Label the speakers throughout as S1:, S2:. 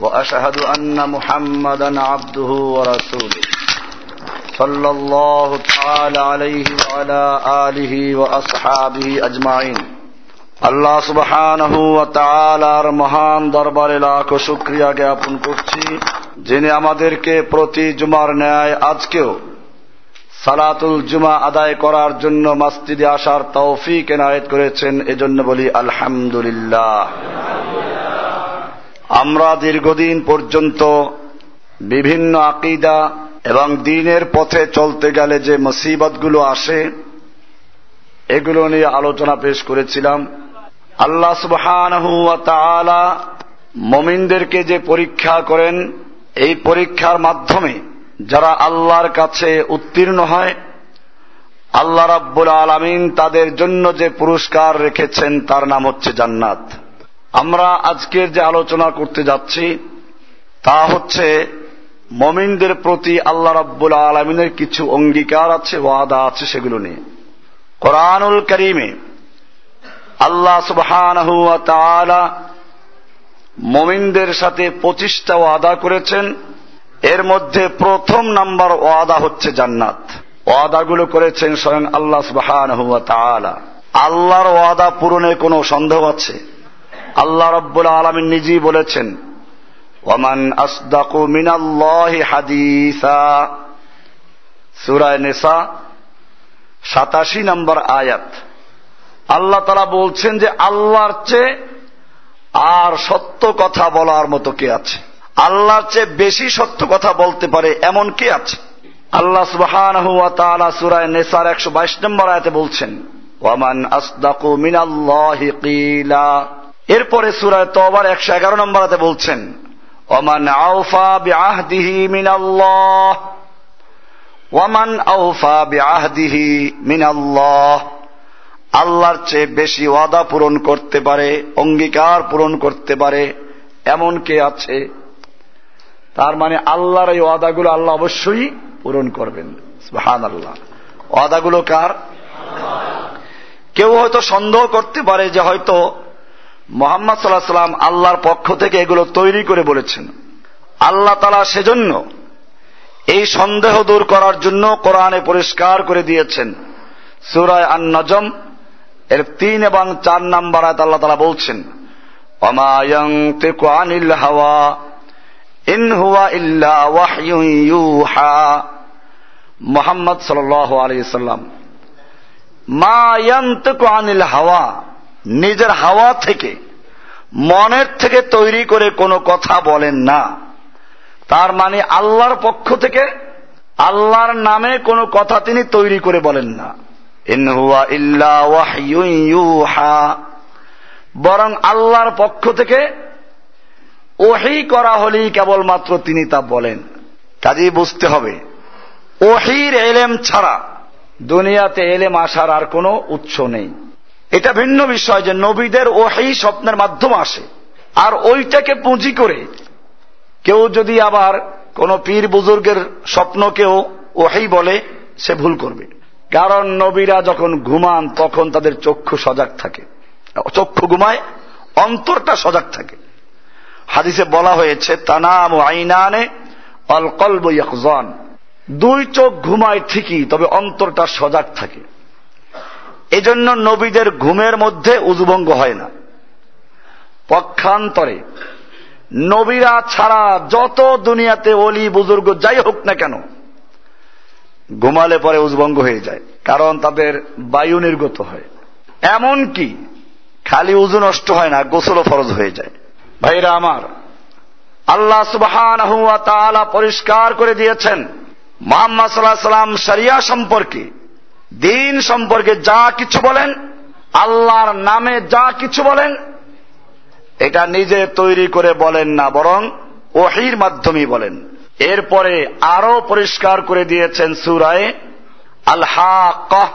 S1: وأشهد أن محمدا عبده ورسوله صلى الله تعالى عليه وعلى آله وأصحابه أجمعين আল্লাহ সুবহানাহু ওয়া তাআলার মহান দরবারে লাখ শুকরিয়া জ্ঞাপন করছি যিনি আমাদেরকে প্রতি জুমার ন্যায় আজকেও সালাতুল জুমা আদায় করার জন্য মসজিদে আসার তৌফিক এনায়েত করেছেন এজন্য বলি আলহামদুলিল্লাহ আমরা দীর্ঘদিন পর্যন্ত বিভিন্ন আকিদা এবং দিনের পথে চলতে গেলে যে মুসিবতগুলো আসে, এগুলো নিয়ে আলোচনা পেশ করেছিলাম। আল্লাহ তাআলা মমিনদেরকে যে পরীক্ষা করেন, এই পরীক্ষার মাধ্যমে যারা আল্লাহর কাছে উত্তীর্ণ হয়, আল্লাহ রাব্বুল আলামিন তাদের জন্য যে পুরস্কার রেখেছেন, তার নাম হচ্ছে জান্নাত। আমরা আজকের যে আলোচনা করতে যাচ্ছি, তা হচ্ছে মমিনদের প্রতি আল্লাহ রাব্বুল আলমিনের কিছু অঙ্গীকার আছে, ওয়াদা আছে সেগুলো নিয়ে। কোরআনুল করিমে আল্লাহ তাআলা মমিনদের সাথে পঁচিশটা ওয়াদা করেছেন। এর মধ্যে প্রথম নাম্বার ওয়াদা হচ্ছে জান্নাত। ওয়াদাগুলো করেছেন স্বয়ং আল্লাহ তাআলা। আল্লাহর ওয়াদা পূরণে কোনো সন্দেহ আছে? আল্লাহ রব্বুল আলমিন নিজেই বলেছেন ওমান আসদাকু মিনাল্লাহি হাদিসা। সুরায় নেসা, সাতাশি নম্বর আয়াত। আল্লাহ তারা বলছেন যে, আল্লাহর চেয়ে আর সত্য কথা বলার মতো কে আছে? আল্লাহর চেয়ে বেশি সত্য কথা বলতে পারে এমন কে আছে? আল্লাহ সুবহান সুরায় নেসার একশো বাইশ নম্বর আয়াতে বলছেন, ওয়ামান আসদাকু মিনাল্লাহি কিলা। এরপরে সুরায় তবার একশো এগারো নম্বর নম্বরাতে বলছেন, ওমান আউফা বিআহদিহি মিনাল্লাহ ওয়ামান আউফা বিআহদিহি মিনাল্লাহ। আল্লাহর চেয়ে বেশি ওয়াদা পূরণ করতে পারে, অঙ্গীকার পূরণ করতে পারে, এমন কে আছে? তার মানে আল্লাহর এই ওয়াদাগুলো আল্লাহ অবশ্যই পূরণ করবেন। হান আল্লাহ ওয়াদাগুলো কার? কেউ হয়তো সন্দেহ করতে পারে যে হয়তো মোহাম্মদ সাল্লাহ সাল্লাম আল্লাহর পক্ষ থেকে এগুলো তৈরি করে বলেছেন। আল্লাহ তালা সেজন্য এই সন্দেহ দূর করার জন্য কোরআনে পরিষ্কার করে দিয়েছেন। সুরায় আন নজম এর তিন এবং চার নাম্বার আয়াত আল্লাহ তালা বলছেন আনিল হাওয়া, ইন হুয়া ইল্লা ওয়াহা মোহাম্মদ সাল আলী সাল্লাম মা আনিল হাওয়া নিজের হাওয়া থেকে, মনের থেকে তৈরি করে কোনো কথা বলেন না। তার মানে আল্লাহর পক্ষ থেকে আল্লাহর নামে কোনো কথা তিনি তৈরি করে বলেন না। বরং আল্লাহর পক্ষ থেকে ওহি করা হলেই কেবলমাত্র তিনি তা বলেন। কাজেই বুঝতে হবে, ওহির এলেম ছাড়া দুনিয়াতে এলেম আসার আর কোনো উৎস নেই। এটা ভিন্ন বিষয় যে নবীদের ওহি স্বপ্নের মাধ্যম আসে। আর ওইটাকে পুঁজি করে কেউ যদি আবার কোন পীর বুজুর্গের স্বপ্নকেও ওহি বলে, সে ভুল করবে। কারণ নবীরা যখন ঘুমান, তখন তাদের চক্ষু সজাগ থাকে। চক্ষু ঘুমায়, অন্তরটা সজাগ থাকে। হাদিসে বলা হয়েছে, তানাম আইনানে অল কলব ইয়াকজান দুই চোখ ঘুমায় ঠিকই, তবে অন্তরটা সজাগ থাকে। এজন্য নবীদের ঘুমের মধ্যে উজুভঙ্গ হয় না। পক্ষান্তরে নবীরা ছাড়া যত দুনিয়াতে অলি বুজুর্গ যাই হোক না কেন, ঘুমালে পরে উজভঙ্গ হয়ে যায়, কারণ তাদের বায়ু নির্গত হয়। এমন কি খালি উজু নষ্ট হয় না, গোসলও ফরজ হয়ে যায়। ভাইরা আমার, আল্লাহ সুবহান পরিষ্কার করে দিয়েছেন, মোহাম্মদ সাল্লাহ সাল্লাম সারিয়া সম্পর্কে। দিন সম্পর্কে যা কিছু বলেন, আল্লাহর নামে যা কিছু বলেন, এটা নিজে তৈরি করে বলেন না, বরং ওহির মাধ্যমেই বলেন। এরপরে আরও পরিষ্কার করে দিয়েছেন সুরায় আল্হা কহ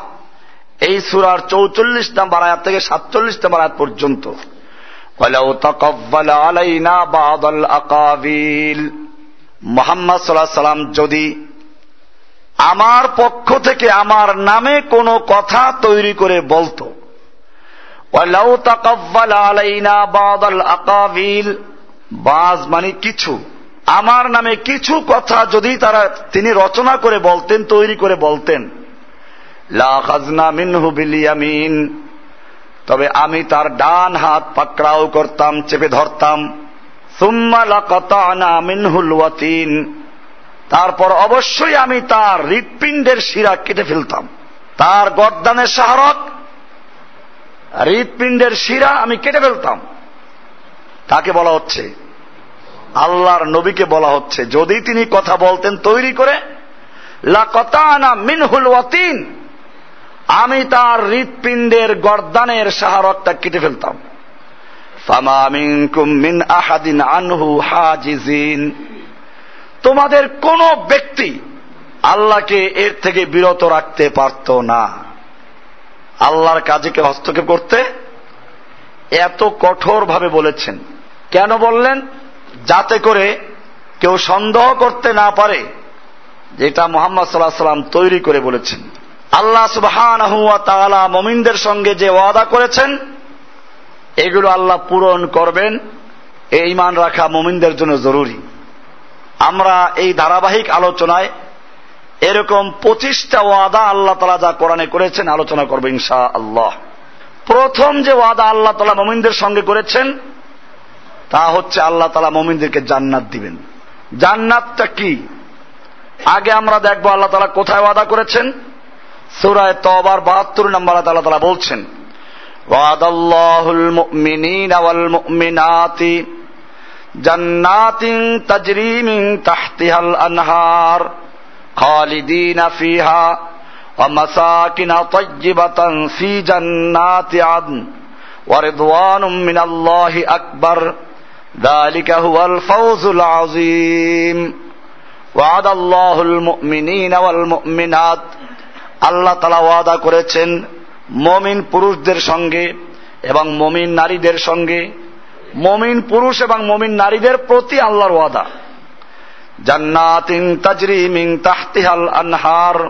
S1: এই সুরার চৌচল্লিশ নাম্বার আয়াত থেকে সাতচল্লিশ নাম্বার আয়াত পর্যন্ত। মোহাম্মদ সাল্লাহ সাল্লাম যদি আমার পক্ষ থেকে আমার নামে কোনো কথা তৈরি করে বলতো। বাজ মানে কিছু। আমার নামে কিছু কথা যদি তারা তিনি রচনা করে বলতেন, তৈরি করে বলতেন। লা খাজনা মিনহু বিল তবে আমি তার ডান হাত পাকড়াও করতাম, চেপে ধরতাম। সুম্মা লাকাতানা মিনহুল ওয়াতিন। তারপর অবশ্যই আমি তার হৃৎপিণ্ডের শিরা কেটে ফেলতাম। তার গর্দানের সাহারক হৃৎপিণ্ডের শিরা আমি কেটে ফেলতাম। তাকে বলা হচ্ছে, আল্লাহর নবীকে বলা হচ্ছে, যদি তিনি কথা বলতেন তৈরি করে, লাকাতানা মিনহুল ওয়াতিন, আমি তার হৃৎপিণ্ডের গর্দানের সাহারকটা কেটে ফেলতাম। ফামা মিনকুম মিন আহাদিন আনহু হাজিজিন। তোমাদের কোন ব্যক্তি আল্লাহকে এর থেকে বিরত রাখতে পারত না। আল্লাহর কাজেকে হস্তক্ষেপ করতে এত কঠোরভাবে বলেছেন। কেন বললেন? যাতে করে কেউ সন্দেহ করতে না পারে, যেটা মোহাম্মদ সাল্লাহ সাল্লাম তৈরি করে বলেছেন। আল্লাহ সুবহান মমিনদের সঙ্গে যে ওয়াদা করেছেন, এগুলো আল্লাহ পূরণ করবেন। এই ইমান রাখা মমিনদের জন্য জরুরি। আমরা এই ধারাবাহিক আলোচনায় এরকম পঁচিশটা ওয়াদা আল্লাহ তালা যা কোরআনে করেছেন আলোচনা করবে ইনশা আল্লাহ প্রথম যে ওয়াদা আল্লাহ তালা মোমিনদের সঙ্গে করেছেন, তা হচ্ছে আল্লাহ তালা মোমিনদেরকে জান্নাত দিবেন। জান্নাতটা কি? আগে আমরা দেখব আল্লাহ তালা কোথায় ওয়াদা করেছেন। সুরায় তবার বাহাত্তর নম্বর আল্লাহ তালা বলছেন, ওয়াদাল্লাহুল মুমিনিন ওয়াল جنات تجري من تحتها الأنهار خالدين فيها ومساكن طيبة في جنات عدن ورضوان من الله أكبر ذلك هو الفوز العظيم وعد الله المؤمنين والمؤمنات আল্লাহ তালা ওয়াদা করেছেন মমিন পুরুষদের সঙ্গে এবং মমিন নারীদের সঙ্গে মমিন পুরুষ এবং মমিন নারীদের প্রতি আল্লাহর ওয়াদা। জান্নাতিন তাজরি মিং তাহতিহাল আনহার।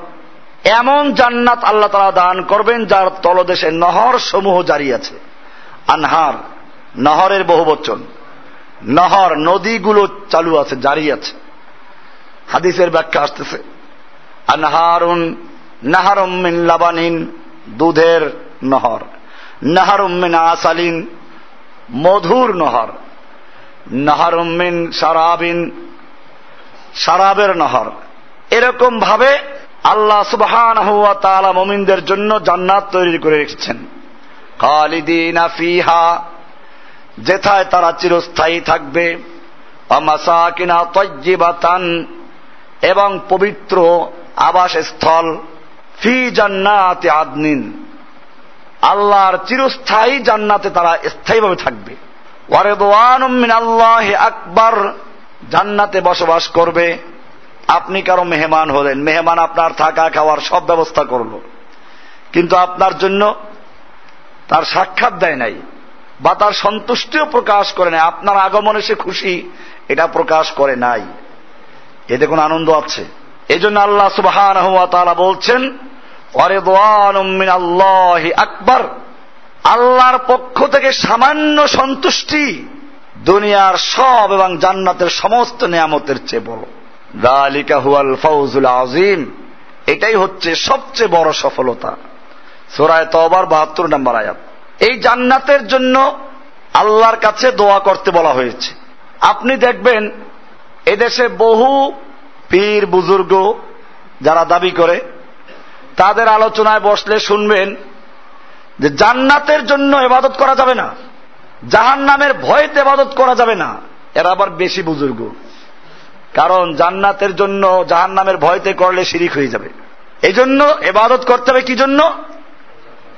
S1: এমন জান্নাত আল্লাহ তালা দান করবেন যার তলদেশে নহর সমূহ জারি আছে। আনহার, নহরের বহু বচন। নহর নদীগুলো চালু আছে, জারি আছে। হাদিসের ব্যাখ্যা আসতেছে। আনহারুন নাহারমিন লাবানিন, দুধের নহর। নাহারুমিন আসালিন মধুর নহর। নাহারুমিন সারাবিন সারাবের নহর। এরকম ভাবে আল্লাহ সুবহান হুয়া তালা মমিনদের জন্য জান্নাত তৈরি করে রেখেছেন। খালিদিনা ফিহা, যেথায় তারা চিরস্থায়ী থাকবে। অমাসাকিনা তজ্জিবাতান এবং পবিত্র আবাসস্থল ফি জান্নাতে আদনিন। আল্লাহর চিরস্থায়ী জান্নাতে তারা স্থায়ীভাবে থাকবে। আল্লাহ আকবর, জান্নাতে বসবাস করবে। আপনি কারও মেহমান হলেন, মেহমান আপনার থাকা খাওয়ার সব ব্যবস্থা করল। কিন্তু আপনার জন্য তার সাক্ষাৎ দেয় নাই বা তার সন্তুষ্টিও প্রকাশ করে নাই, আপনার আগমনে সে খুশি, এটা প্রকাশ করে নাই। এতে কোনো আনন্দ আছে? এই জন্য আল্লাহ সুবহান বলছেন আল্লাহ আকবর। আল্লাহর পক্ষ থেকে সামান্য সন্তুষ্টি দুনিয়ার সব এবং জান্নাতের সমস্ত নিয়ামতের চেয়ে বড়। দালিকা হুয়াল ফৌজুল আজিম এটাই হচ্ছে সবচেয়ে বড় সফলতা। সোরায় তবার বাহাত্তর নম্বর আয়াত। এই জান্নাতের জন্য আল্লাহর কাছে দোয়া করতে বলা হয়েছে। আপনি দেখবেন এদেশে বহু পীর বুজুর্গ যারা দাবি করে তাদের আলোচনায় বসলে শুনবেন যে জান্নাতের জন্য এবাদত করা যাবে না জাহান নামের ভয়তে এবাদত করা যাবে না। এরা আবার বেশি বুজুর্গ। কারণ জান্নাতের জন্য জাহান নামের ভয়তে করলে শিরিক হয়ে যাবে। এই জন্য এবাদত করতে হবে কি জন্য?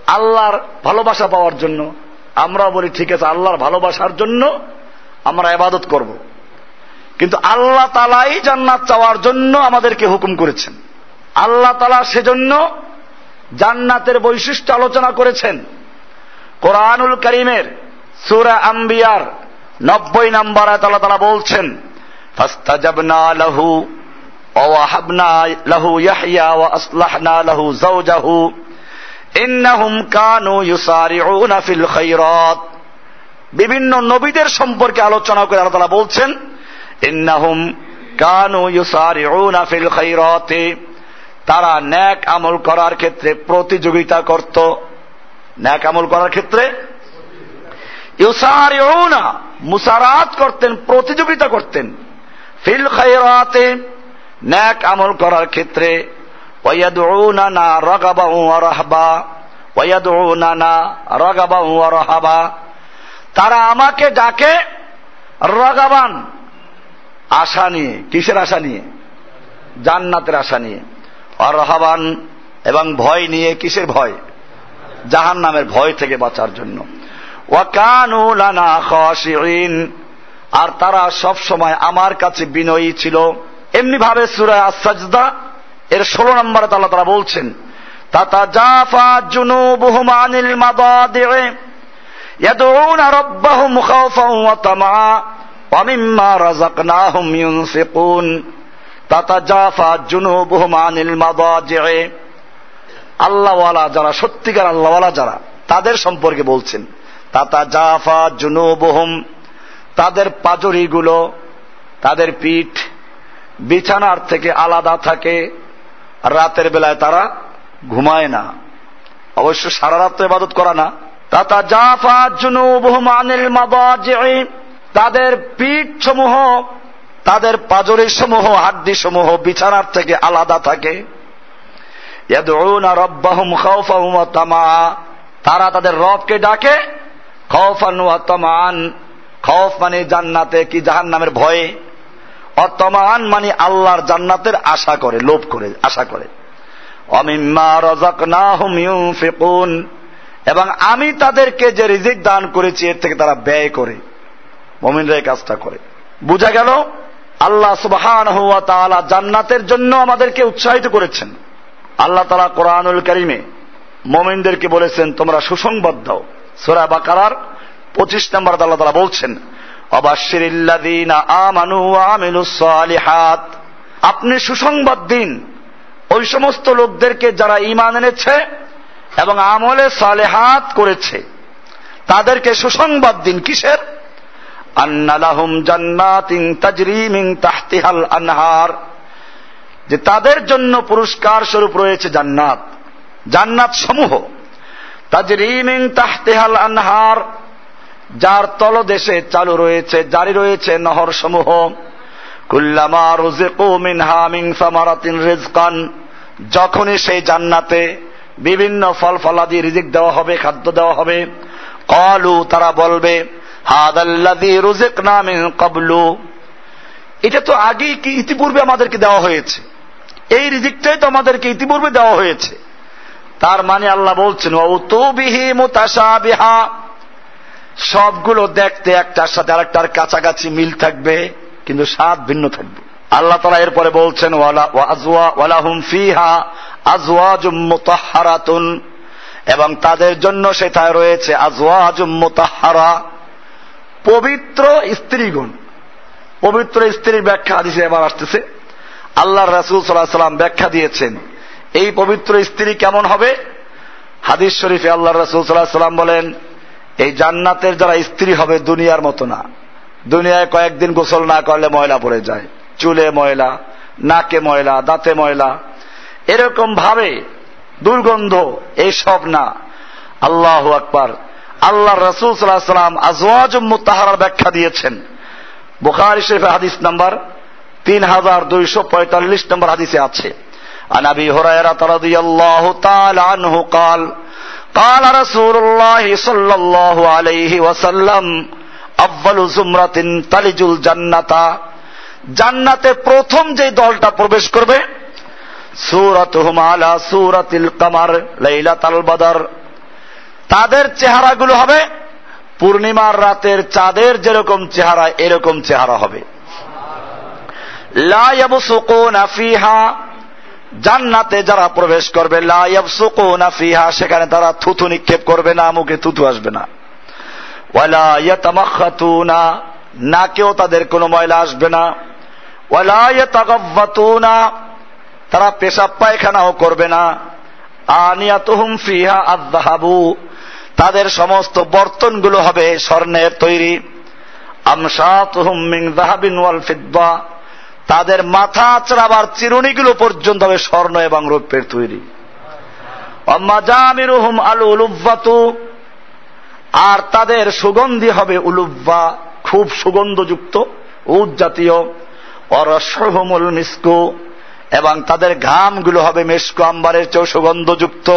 S1: আল্লাহর ভালোবাসা পাওয়ার জন্য। আমরা বলি, ঠিক আছে, আল্লাহর ভালোবাসার জন্য আমরা এবাদত করব। কিন্তু আল্লাহ তালাই জান্নাত চাওয়ার জন্য আমাদেরকে হুকুম করেছেন। আল্লাহ তালা সেজন্য জান্নাতের বৈশিষ্ট্য আলোচনা করেছেন কোরআনুল করিমের সুরা আম্বিয়ার নব্বই নম্বর আল্লাহ তালা বলছেন ফাস্তাজাবনা লাহু ووهبنا له يحيى وأصلحنا له زوجه إنهم كانوا يسارعون في الخيرات বিভিন্ন নবীদের সম্পর্কে আলোচনা করে আল্লাহ তালা বলছেন ইন্নাহুম কানু ইউসারিউনা ফিল খাইরাতে তারা ন্যাক আমল করার ক্ষেত্রে প্রতিযোগিতা করত। ন্যাক আমল করার ক্ষেত্রে? ইউসারিউনা, মুসারাত করতেন, প্রতিযোগিতা করতেন। ফিল খাইরাতে ন্যাক আমল করার ক্ষেত্রে ওয়াদউনানা রাগাবা ওয়া রাহবা ওয়াদউনানা রাগাবা ওয়া রাহাবা। তারা আমাকে ডাকে রগাবান, আশা নিয়ে, কিসের আশা নিয়ে? জান্নাতের আশা নিয়ে। অরহাবান এবং ভয় নিয়ে কিসের ভয় জাহান নামের ভয় থেকে বাঁচার জন্য ওয়াকানুলানা খাশিইন আর তারা সব সময় আমার কাছে বিনয়ী ছিল এমনি ভাবে সুরায় আসাজদা এর ষোলো নম্বরে তারা তারা বলছেন তাতা জাফা জুনুবুহুম আনিল মাদাদি'i يدعون ربهم خوفا وطمعا ومما رزقناهم ينفقون আল্লাহওয়ালা যারা, সত্যিকার আল্লাহওয়ালা যারা, তাদের সম্পর্কে বলছেন তাতা জাফা জুনু বহুম তাদের পাজরিগুলো, তাদের পিঠ বিছানার থেকে আলাদা থাকে, রাতের বেলায় তারা ঘুমায় না। অবশ্য সারা রাত ইবাদত করা না। তাতা জাফা জুনুবহুম আনিল মাদাজি'ে তাদের পিঠ সমূহ তাদের পাজরি সমূহ হাড্ডি সমূহ বিছানার থেকে আলাদা থাকে। তারা তাদের রবকে ডাকে মানে জান্নাতে কি, জাহান্নামের ভয়ে। অতমান মানে আল্লাহর জান্নাতের আশা করে, লোভ করে, আশা করে। এবং আমি তাদেরকে যে রিজিক দান করেছি, এর থেকে তারা ব্যয় করে। মমিনরা কাজটা করে। বুঝা গেল? আল্লাহ সুবহান হুয়া তাআলা জান্নাতের জন্য আমাদেরকে উৎসাহিত করেছেন। আল্লাহ তালা কোরআনুল করিমে মমিনদেরকে বলেছেন, তোমরা সুসংবাদ দাও। সোরা বাকারার পঁচিশ নম্বর আল্লাহ তালা বলছেন আপনি সুসংবাদ দিন। ওই সমস্ত লোকদেরকে যারা ইমান এনেছে এবং আমলে সালেহাত করেছে, তাদেরকে সুসংবাদ দিন। কিসের? আন্নালাহুম জান্নাতিন তাজরিমিং তাহতিহাল আনহার। যে তাদের জন্য পুরস্কার স্বরূপ রয়েছে জান্নাত। জান্নাত সমূহ। তাজরিমিং তাহতিহাল আনহার, যার তলদেশে চালু রয়েছে, জারি রয়েছে নহর সমূহ। কুল্লামা রুজিকু মিনহা মিন রিজকান যখনই সেই জান্নাতে বিভিন্ন ফল ফলাদি রিজিক দেওয়া হবে, খাদ্য দেওয়া হবে, কলু তারা বলবে নামিন কবলু এটা তো আগেই কি ইতিপূর্বে আমাদেরকে দেওয়া হয়েছে। এই রিজিকটাই তো আমাদেরকে ইতিপূর্বে দেওয়া হয়েছে। তার মানে আল্লাহ বলছেন ও সবগুলো দেখতে একটার সাথে আরেকটার কাছাকাছি মিল থাকবে, কিন্তু স্বাদ ভিন্ন থাকবে। আল্লাহ তালা এরপরে বলছেন এবং তাদের জন্য সেটায় রয়েছে আজওয়াজুম মুতাহহারা পবিত্র স্ত্রীগুণ। পবিত্র স্ত্রীর ব্যাখ্যা হাদিসে এবার আসতেছে। আল্লাহ রাসুল সাল্লাহ সাল্লাম ব্যাখ্যা দিয়েছেন, এই পবিত্র স্ত্রী কেমন হবে? হাদিস শরীফে আল্লাহ রাসুল সাল্লাহ সাল্লাম বলেন, এই জান্নাতের যারা স্ত্রী হবে দুনিয়ার মতো না। দুনিয়ায় কয়েকদিন গোসল না করলে ময়লা পড়ে যায়। চুলে ময়লা, নাকে ময়লা, দাঁতে ময়লা। এরকম ভাবে দুর্গন্ধ এইসব না। আল্লাহ আকবার। আল্লাহ রসুল সাল্লাহ সাল্লাম আজওয়াজ মুতাহার ব্যাখ্যা দিয়েছেন বুখারি শরীফ হাদিস নাম্বার তিন হাজার দুইশো পঁয়তাল্লিশ নম্বর হাদিসে আছে عن ابي هريره رضي الله تعالى عنه قال قال رسول الله صلى الله عليه وسلم اول زمرة تلج الجنة জান্নাতে প্রথম যে দলটা প্রবেশ করবে সুরাতুহুম আলা সুরাতিল কামার লাইলাতাল বাদার তাদের চেহারাগুলো হবে, পূর্ণিমার রাতের চাঁদের যেরকম চেহারা, এরকম চেহারা হবে। জান্নাতে যারা প্রবেশ করবে, লা ইয়াবসুকুনা ফিহা, সেখানে তারা থুথু নিক্ষেপ করবে না, মুখে থুথু আসবে না। ইয়াতামাখাতুনা নাকেও তাদের কোনো ময়লা আসবে না। ওয়ালা তারা পেশাব পায়খানাও করবে না। আনিয়াতুহুম ফিহা আযহাবু তাদের সমস্ত বর্তনগুলো হবে স্বর্ণের তৈরি। তাদের মাথা আচড়াবার চিরুনিগুলো পর্যন্ত হবে স্বর্ণ এবং রৌপ্যের তৈরি। আল উলুব্বাতু আর তাদের সুগন্ধি হবে উলুব্বা খুব সুগন্ধযুক্ত উদ মিসকু। এবং তাদের ঘামগুলো হবে মেসকু আম্বারের চেয়েও সুগন্ধযুক্ত।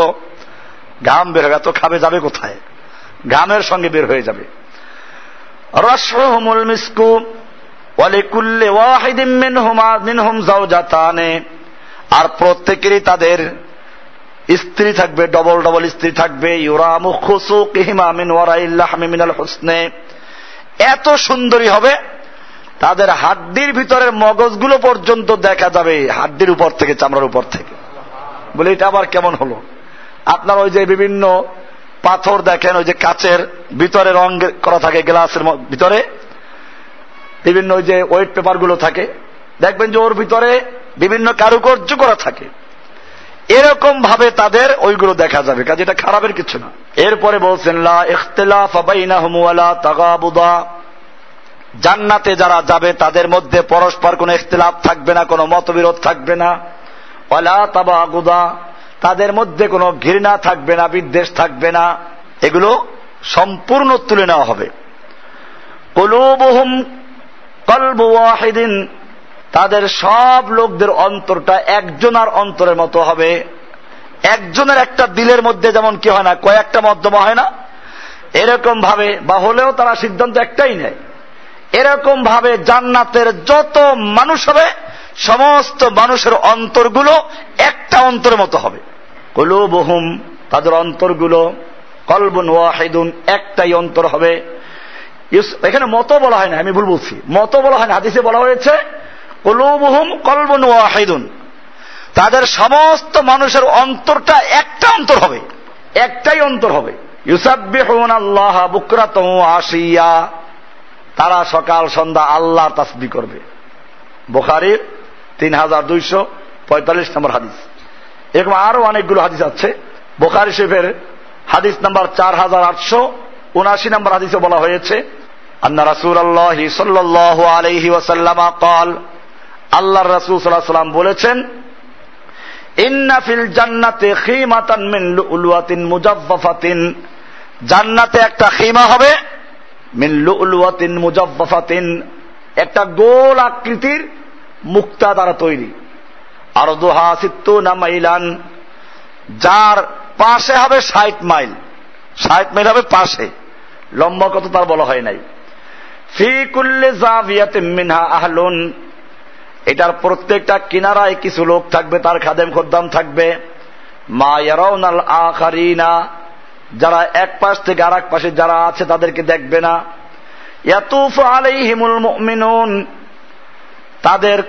S1: ঘাম বের হবে এত খাবে যাবে কোথায়? ঘামের সঙ্গে বের হয়ে যাবে। রসহুমুল মিসকু ওয়ালিকুল্লে আর প্রত্যেকেরই তাদের স্ত্রী থাকবে, ডবল ডবল স্ত্রী থাকবে। ইউরামু মিন এত সুন্দরী হবে, তাদের হাড্ডির ভিতরের মগজগুলো পর্যন্ত দেখা যাবে, হাড্ডির উপর থেকে, চামড়ার উপর থেকে। বলে, এটা আবার কেমন হলো? আপনার ওই যে বিভিন্ন পাথর দেখেন, ওই যে কাচের ভিতরে রং করা থাকে, গ্লাসের ভিতরে। বিভিন্ন ওই যে ওয়েট পেপারগুলো থাকে। দেখবেন যে ওর ভিতরে বিভিন্ন কারুকার্য করা থাকে। এরকম ভাবে তাদের ওইগুলো দেখা যাবে, কাজে এটা খারাপের কিছু না। এরপরে বলছেন জান্নাতে যারা যাবে, তাদের মধ্যে পরস্পর কোনো ইখতিলাফ থাকবে না, কোনো মতবিরোধ থাকবে না। ওয়ালা তাবাগুদা। তাদের মধ্যে কোনো ঘৃণা থাকবে না, বিদ্বেষ থাকবে না। এগুলো সম্পূর্ণ তুলে নেওয়া হবে। কলুবহুম কলবু ওয়াহিদিন, তাদের সব লোকদের অন্তরটা একজনার অন্তরের মতো হবে। একজনের একটা দিলের মধ্যে যেমন কি হয় না, কয়েকটা মধ্যমা হয় না, এরকম ভাবে, বা হলেও তারা সিদ্ধান্ত একটাই নেয়। এরকম ভাবে জান্নাতের যত মানুষ হবে, সমস্ত মানুষের অন্তরগুলো একটা অন্তরের মতো হবে। কলুবহুম, তাদের অন্তরগুলো কলবুন ওয়াহিদুন, একটাই অন্তর হবে। এখানে মতো বলা হয় না, আমি ভুল বলছি। মতো বলা হয় না, হাদিসে বলা হয়েছে, কলুবহুম কলবুন ওয়াহিদুন। তাদের সমস্ত মানুষের অন্তরটা একটা অন্তর হবে, একটাই অন্তর হবে। আল্লাহ আসিয়া তারা সকাল, সন্ধ্যা আল্লাহ তাসবি করবে। বোখারির তিন হাজার দুইশো পঁয়তাল্লিশ নম্বর হাদিস। এরকম আরও অনেকগুলো হাদিস আছে। বোখারি শরীফের হাদিস নাম্বার চার হাজার আটশো উনাশি নম্বর হাদিসে বলা হয়েছে, আন্না রাসুল আল্লাহ সাল্লাহ আলহি ওয়াসাল্লামা কল আল্লাহ রাসুল সাল্লাহ সাল্লাম বলেছেন ইন্নাফিল জান্নাতে খিমাতান মিন লুলুয়াতিন মুজাফফাতিন জান্নাতে একটা খিমা হবে, মিন লুলুয়াতিন মুজাফফাতিন একটা গোল আকৃতির মুক্তা দ্বারা তৈরি। আর দোহা সিত্তু মাইলান, যার পাশে হবে ষাট মাইল। ষাট মাইল হবে পাশে। লম্বা কত তার বলা হয় নাই। ফি কুল্লে জাভিয়াতে মিনহা আহলুন, এটার প্রত্যেকটা কিনারায় কিছু লোক থাকবে, তার খাদেম খদ্দাম থাকবে। মা ইয়ারাউনাল আখারিনা, যারা এক পাশ থেকে আর এক পাশে যারা আছে তাদেরকে দেখবে না। ইয়াতুফ আলাইহিমুল মুমিনুন, তাদের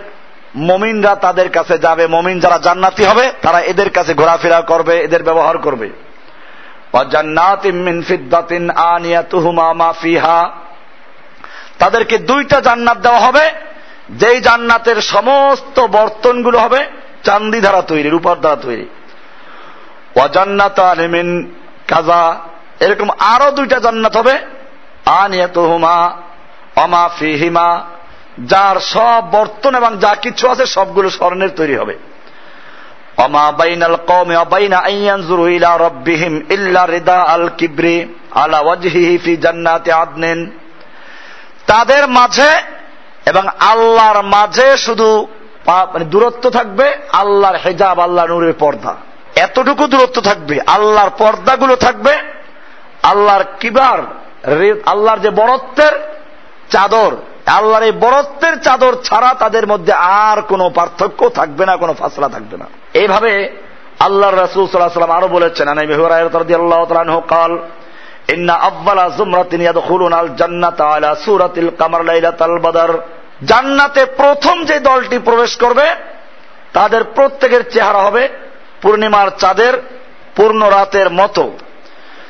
S1: মমিনরা তাদের কাছে যাবে, মমিন যারা জান্নাতি হবে, তারা এদের কাছে ঘোরাফেরা করবে, এদের ব্যবহার করবে। তাদেরকে দুইটা জান্নাত দেওয়া হবে, যেই জান্নাতের সমস্ত বর্তনগুলো হবে, চান্দি দ্বারা তৈরি, রূপার দ্বারা তৈরি। অজান্নাত আলিমিন কাজা এরকম আরও দুইটা জান্নাত হবে আনিয়া আনিয়াতুহুমা অমা ফিহিমা। যার সব বর্তন এবং যা কিছু আছে সবগুলো স্বর্ণের তৈরি হবে। ইলা আল তাদের মাঝে এবং আল্লাহর মাঝে শুধু মানে দূরত্ব থাকবে, আল্লাহর হেজাব আল্লাহ নূরের পর্দা। এতটুকু দূরত্ব থাকবে, আল্লাহর পর্দাগুলো থাকবে, আল্লাহর কিবার আল্লাহর যে বরত্বের চাদর আল্লাহর এই বরত্বের চাদর ছাড়া তাদের মধ্যে আর কোনো পার্থক্য থাকবে না, কোনো ফাসলা থাকবে না। এইভাবে আল্লাহর রাসুল সাল্লাহ সাল্লাম আরও বলেছেন আল্লাহ কাল, ইন্না আব্বালা জুমরাতিন ইয়াদখুলুন আল জান্নাত আলা সূরাতিল কামার লাইলাতাল বাদর। জান্নাতে প্রথম যে দলটি প্রবেশ করবে, তাদের প্রত্যেকের চেহারা হবে পূর্ণিমার চাঁদের, পূর্ণ রাতের মতো।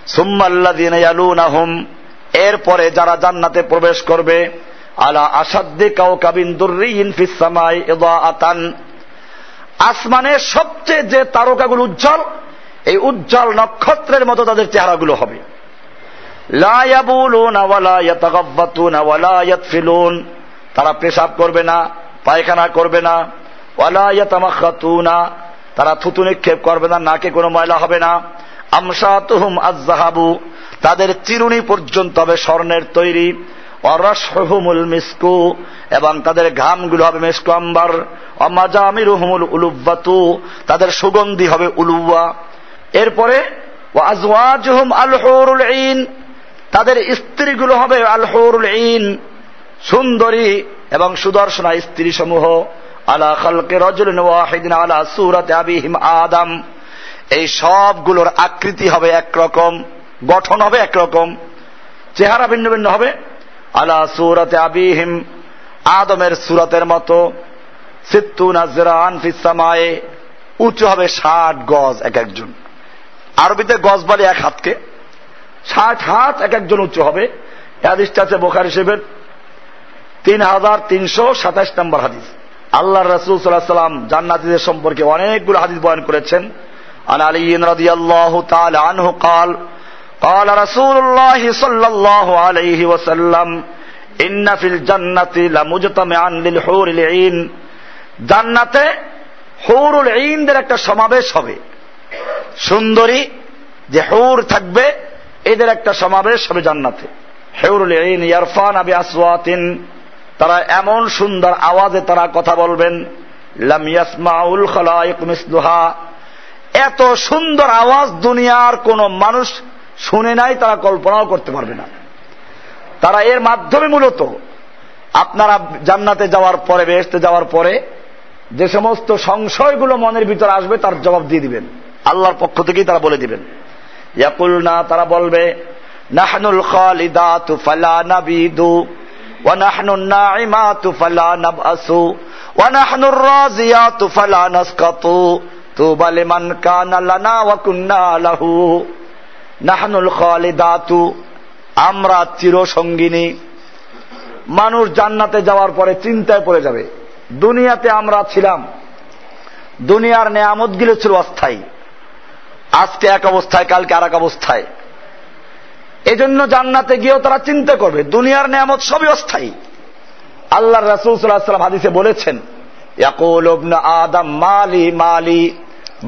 S1: সুম্মাল্লাদিন ইয়ালুনাহুম, এরপরে যারা জান্নাতে প্রবেশ করবে আলা আসাদ্দি কাউ কাবিন দুর্রিন ফিসামাই আতান আসমানের সবচেয়ে যে তারকাগুলো উজ্জ্বল, এই উজ্জ্বল নক্ষত্রের মতো তাদের চেহারাগুলো হবে। তারা পেশাব করবে না, পায়খানা করবে না। ওয়ালায়াতামাখাতুনা তারা থুতু নিক্ষেপ করবে না, নাকে কোনো ময়লা হবে না। আমসা তুহুম আজাহাবু তাদের চিরুনি পর্যন্ত হবে স্বর্ণের তৈরি। মিসকু, এবং তাদের ঘামগুলো হবে মিসকু আম্বার অমাজামির হুমুল উলুব্বাতু, তাদের সুগন্ধি হবে উলুয়া। এরপরে, ওয়াজওয়াজহুম আলহুরুল ঈন, তাদের স্ত্রীগুলো হবে আলহুরুল ঈন, সুন্দরী এবং সুদর্শনা স্ত্রী সমূহ আলা খালকে রজুলিন ওয়াহিদিন আলা সুরাতে আবিহিম আদম। এই সবগুলোর আকৃতি হবে একরকম, গঠন হবে একরকম, চেহারা ভিন্ন ভিন্ন হবে। আলা সুরাতে আবিহিম আদমের সুরাতের মতো সিত্তু নাজরান ফিসামায়ে উঁচু হবে ষাট গজ এক একজন আরবিতে গজ বলে এক হাতকে ষাট হাত এক একজন উঁচু হবে হাদিসটা আছে বোখার হিসেবে তিন হাজার তিনশো সাতাশ নম্বর হাদিস আল্লাহ রসুল সাল্লাহ সাল্লাম জান্নাতিদের সম্পর্কে অনেকগুলো হাদিস বয়ান করেছেন عن علي رضي الله تعالى عنه قال قال رسول الله صلى الله عليه وسلم إن في الجنة لمجتمعا للحور العين জান্নাতে হৌরুল ঈনদের একটা সমাবেশ হবে সুন্দরী যে হৌর থাকবে এদের একটা সমাবেশ হবে জান্নাতে হেউরুল ঈন ইয়ারফান আবি আসওয়াতিন তারা এমন সুন্দর আওয়াজে তারা কথা বলবেন লাম ইয়াসমাউল খালাইক মিসলুহা এত সুন্দর আওয়াজ দুনিয়ার কোন মানুষ শুনে নাই, তারা কল্পনাও করতে পারবে না। তারা এর মাধ্যমে মূলত আপনারা জান্নাতে যাওয়ার পরে বেহেস্তে যাওয়ার পরে, যে সমস্ত সংশয়গুলো মনের ভিতর আসবে, তার জবাব দিয়ে দিবেন। আল্লাহর পক্ষ থেকেই তারা বলে দিবেন। ইয়াকুল না তারা বলবে, নাহনুল লাহু। নাহনুল খালিদাতু আমরা চিরসঙ্গিনী। মানুষ জান্নাতে যাওয়ার পরে চিন্তায় পড়ে যাবে, দুনিয়াতে আমরা ছিলাম। দুনিয়ার নেয়ামতগুলো ছিল অস্থায়ী। আজকে এক অবস্থায়, কালকে আর এক অবস্থায়। এজন্য জান্নাতে গিয়েও তারা চিন্তা করবে, দুনিয়ার নেয়ামত সবই অস্থায়ী। আল্লাহ রাসুল সাল্লাহ সাল্লাম হাদিসে বলেছেন আদম মালি মালি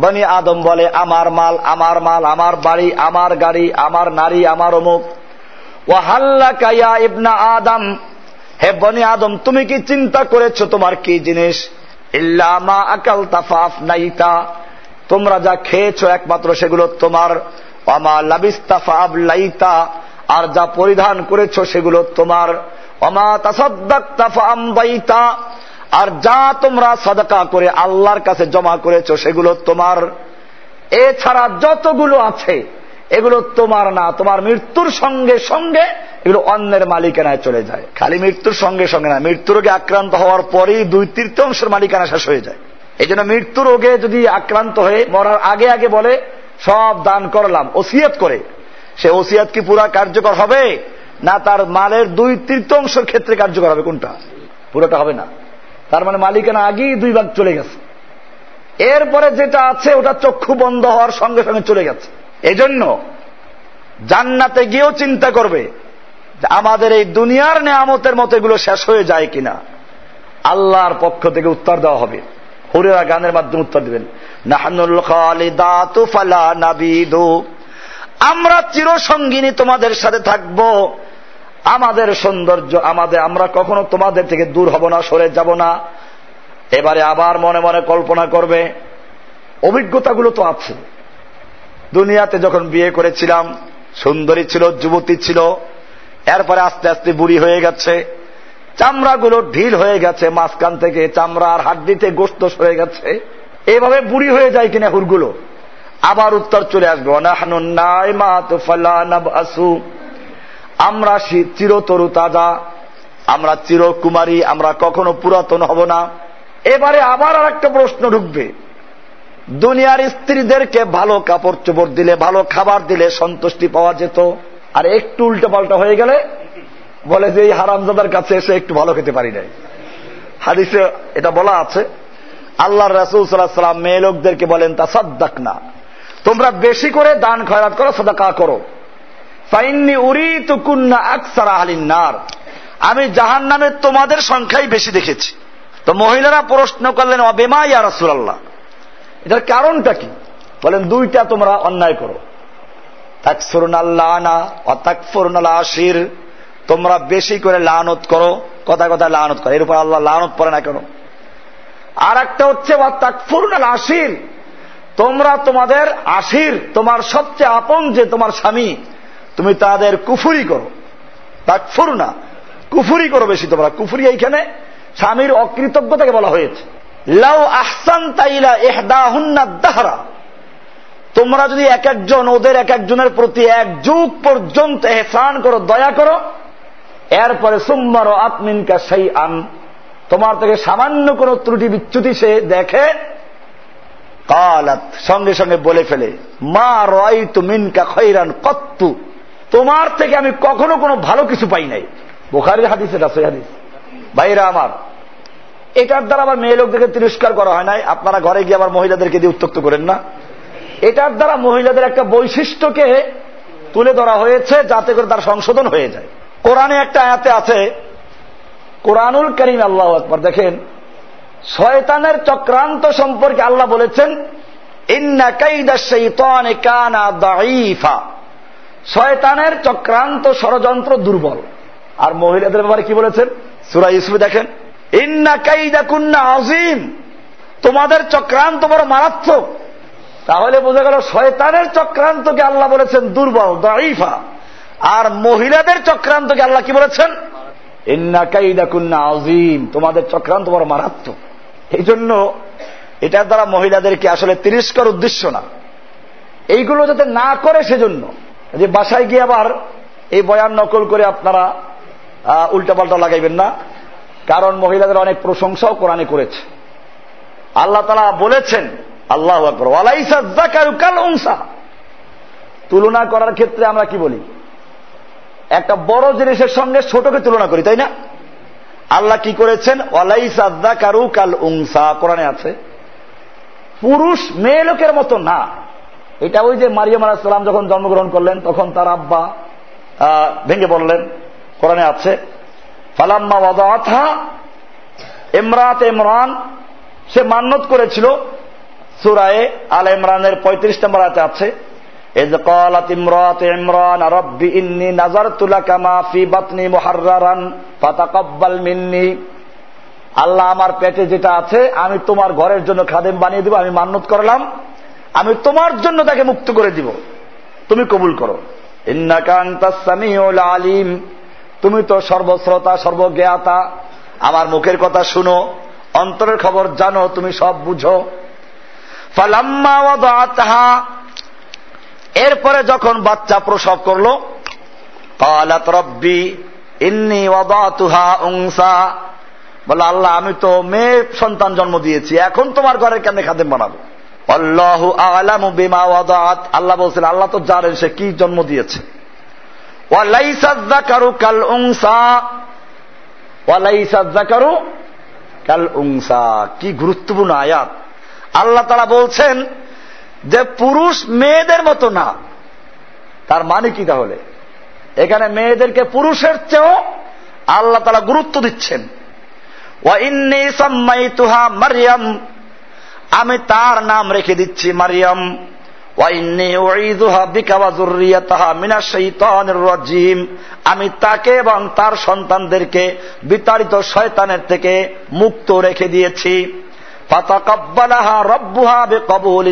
S1: বনি আদম বলে, আমার মাল আমার মাল, আমার বাড়ি, আমার গাড়ি, আমার নারী, আমার অমুক। ও হাল্লা কাইয়া ইবনা আদম। হে বনি আদম, তুমি কি চিন্তা করেছ তোমার কি জিনিস? ইল্লামা আকাল তাফাফ নাইতা তোমরা যা খেয়েছো একমাত্র সেগুলো তোমার। অমা লাবিস্তাফা লাইতা আর যা পরিধান করেছ সেগুলো তোমার। অমা তাসাদ্দাক তাফা আমবাইতা আর যা তোমরা সাদাকা করে আল্লাহর কাছে জমা করেছ, সেগুলো তোমার। এছাড়া যতগুলো আছে, এগুলো তোমার না, তোমার মৃত্যুর সঙ্গে সঙ্গে এগুলো অন্যের মালিকানায় চলে যায়। খালি মৃত্যুর সঙ্গে সঙ্গে না, মৃত্যু রোগে আক্রান্ত হওয়ার পরেই দুই তৃতীয়াংশের মালিকানা শেষ হয়ে যায়। এই জন্য মৃত্যু রোগে যদি আক্রান্ত হয়ে মরার আগে আগে বলে, সব দান করলাম, ওসিয়ত করে, সে ওসিয়াত কি পুরা কার্যকর হবে? না, তার মালের দুই তৃতীয়াংশের ক্ষেত্রে কার্যকর হবে, কোনটা? পুরোটা হবে না। তার মানে মালিকানা আগেই দুই ভাগ চলে গেছে। এরপরে যেটা আছে, ওটা চক্ষু বন্ধ হওয়ার সঙ্গে সঙ্গে চলে গেছে। এজন্য জান্নাতে গিয়েও চিন্তা করবে আমাদের এই দুনিয়ার নেয়ামতের মতো এগুলো শেষ হয়ে যায় কিনা। আল্লাহর পক্ষ থেকে উত্তর দেওয়া হবে। হরিরা গানের মাধ্যমে উত্তর দিবেন। আমরা চিরসঙ্গিনী তোমাদের সাথে থাকব। আমাদের সৌন্দর্য, আমাদের, আমরা কখনো তোমাদের থেকে দূর হব না, সরে যাব না। এবারে আবার মনে মনে কল্পনা করবে, অভিজ্ঞতাগুলো তো আছে। দুনিয়াতে যখন বিয়ে করেছিলাম, সুন্দরী ছিল, যুবতী ছিল, এরপরে আস্তে আস্তে বুড়ি হয়ে গেছে, চামড়াগুলো ঢিল হয়ে গেছে মাঝখান থেকে, চামড়া আর হাড্ডিতে গোস্ত হয়ে গেছে। এভাবে বুড়ি হয়ে যায় কিনা হুরগুলো? আবার উত্তর চলে আসবে আমরা চিরতরু তাজা, আমরা চিরকুমারী, আমরা কখনো পুরাতন হব না। এবারে আবার আর একটা প্রশ্ন ঢুকবে। দুনিয়ার স্ত্রীদেরকে ভালো কাপড় চোপড় দিলে, ভালো খাবার দিলে সন্তুষ্টি পাওয়া যেত। আর একটু উল্টো পাল্টা হয়ে গেলে বলে যে, এই হারামজাদার কাছে এসে একটু ভালো খেতে পারি নাই। হাদিসে এটা বলা আছে। আল্লাহ রাসুল সাল্লাহ সাল্লাম মেয়ে লোকদেরকে বলেন তা সাদ্দাক না তোমরা বেশি করে দান খয়রাত করো, সদাকা করো। ফাইন্নি উরি তুকুন্না আকসার নার। আমি জাহান নামে তোমাদের সংখ্যাই বেশি দেখেছি। তো মহিলারা প্রশ্ন করলেন অবেমা ইয়া রাসুলাল্লাহ? এটার কারণটা কি? বলেন, দুইটা তোমরা অন্যায় করো। আশির তোমরা বেশি করে লানত করো, কথা কথা লানত করো। এর উপর আল্লাহ লানত পড়ে না কেন? আর একটা হচ্ছে তাকফরুন আল আশির তোমরা তোমাদের আশির, তোমার সবচেয়ে আপন যে তোমার স্বামী। তুমি তাদের কুফুরি করো। তাকফুর না, কুফুরি করো বেশি তোমরা। কুফুরি এইখানে স্বামীর অকৃতজ্ঞতাকে বলা হয়েছে। লাউ আহসান তাইলা এহদাহুন্না দাহরা। তোমরা যদি এক একজন, ওদের এক একজনের প্রতি এক যুগ পর্যন্ত এহসান করো, দয়া করো, এরপরে সুম্মার আত্মিনকা সেই আন তোমার থেকে সামান্য কোন ত্রুটি বিচ্যুতি সে দেখে, কালাত, সঙ্গে সঙ্গে বলে ফেলে, মা রয় মিনকা খৈরান কত্তু। তোমার থেকে আমি কখনো কোনো ভালো কিছু পাই নাই। বোখারির হাদিস, এটা হাদিস। ভাইরা আমার, এটার দ্বারা আবার মেয়ে লোকদেরকে তিরস্কার করা হয় নাই। আপনারা ঘরে গিয়ে আবার মহিলাদেরকে দিয়ে উত্তক্ত করেন না। এটার দ্বারা মহিলাদের একটা বৈশিষ্ট্যকে তুলে ধরা হয়েছে, যাতে করে তার সংশোধন হয়ে যায়। কোরআনে একটা আয়াতে আছে, কোরআনুল করিম, আল্লাহ আকবর। দেখেন, শয়তানের চক্রান্ত সম্পর্কে আল্লাহ বলেছেন, ইন্না কাইদা শৈতান কানা দাইফা শয়তানের চক্রান্ত ষড়যন্ত্র দুর্বল। আর মহিলাদের ব্যাপারে কি বলেছেন? সুরা ইসুফ দেখেন, ইন্না কাইদা কুন্না আজিম তোমাদের চক্রান্ত বড় মারাত্মক। তাহলে বোঝা গেল শয়তানের চক্রান্তকে আল্লাহ বলেছেন দুর্বল দাইফা আর মহিলাদের চক্রান্তকে আল্লাহ কি বলেছেন? ইন্না কাইদা কুন্না আজিম তোমাদের চক্রান্ত বড় মারাত্মক। এই জন্য এটার দ্বারা মহিলাদেরকে আসলে তিরস্কার উদ্দেশ্য না। এইগুলো যাতে না করে সেজন্য যে বাসায় গিয়ে আবার এই বয়ান নকল করে আপনারা উল্টাপাল্টা লাগাইবেন না। কারণ মহিলাদের অনেক প্রশংসাও কোরআনে করেছে। আল্লাহ তালা বলেছেন, আল্লাহ তুলনা করার ক্ষেত্রে আমরা কি বলি? একটা বড় জিনিসের সঙ্গে ছোটকে তুলনা করি, তাই না? আল্লাহ কি করেছেন? ওয়ালাইসাদ্দা কারু কাল উংসা কোরআনে আছে, পুরুষ মেয়ে লোকের মতো না। এটা ওই যে মারিয়াম আলাহিসাল্লাম যখন জন্মগ্রহণ করলেন তখন তার আব্বা ভেঙে বললেন কোরআনে আছে ফালাম্মা ওয়াদা ইমরাত ইমরান সে মান্যত করেছিল সুরায়ে আল ইমরানের পঁয়ত্রিশ নম্বর আতে আছে إذ قالت امرأة عمران رب إني نظرت لك ما في بطني محررا فتقبل مني আল্লাহ আমার পেটে যেটা আছে আমি তোমার ঘরের জন্য খাদেম বানিয়ে দিব আমি মান্যত করলাম আমি তোমার জন্য তাকে মুক্ত করে দিব। তুমি কবুল করো। আলিম। তুমি তো সর্বশ্রোতা, সর্বজ্ঞাতা। আমার মুখের কথা শুনো, অন্তরের খবর জানো, তুমি সব বুঝো। ফালাম্মা এরপরে যখন বাচ্চা প্রসব করল, কালাত রব্বি ইন্নি উংসা বলে, আল্লাহ, আমি তো মেয়ে সন্তান জন্ম দিয়েছি, এখন তোমার ঘরে কেন খাদেম বানাবো? আল্লাহ বলছেন, আল্লাহ তো জানেন সে কি জন্ম দিয়েছে। কি গুরুত্বপূর্ণ আয়াত। আল্লাহ তারা বলছেন যে পুরুষ মেয়েদের মতো না। তার মানে কি তাহলে? এখানে মেয়েদেরকে পুরুষের চেয়েও আল্লাহ তারা গুরুত্ব দিচ্ছেন। মারিয়াম। আমি তার নাম রেখে দিচ্ছি মারিয়াম। আমি তাকে এবং তার সন্তানদেরকে বিতাড়িত শয়তানের থেকে মুক্ত রেখে দিয়েছি।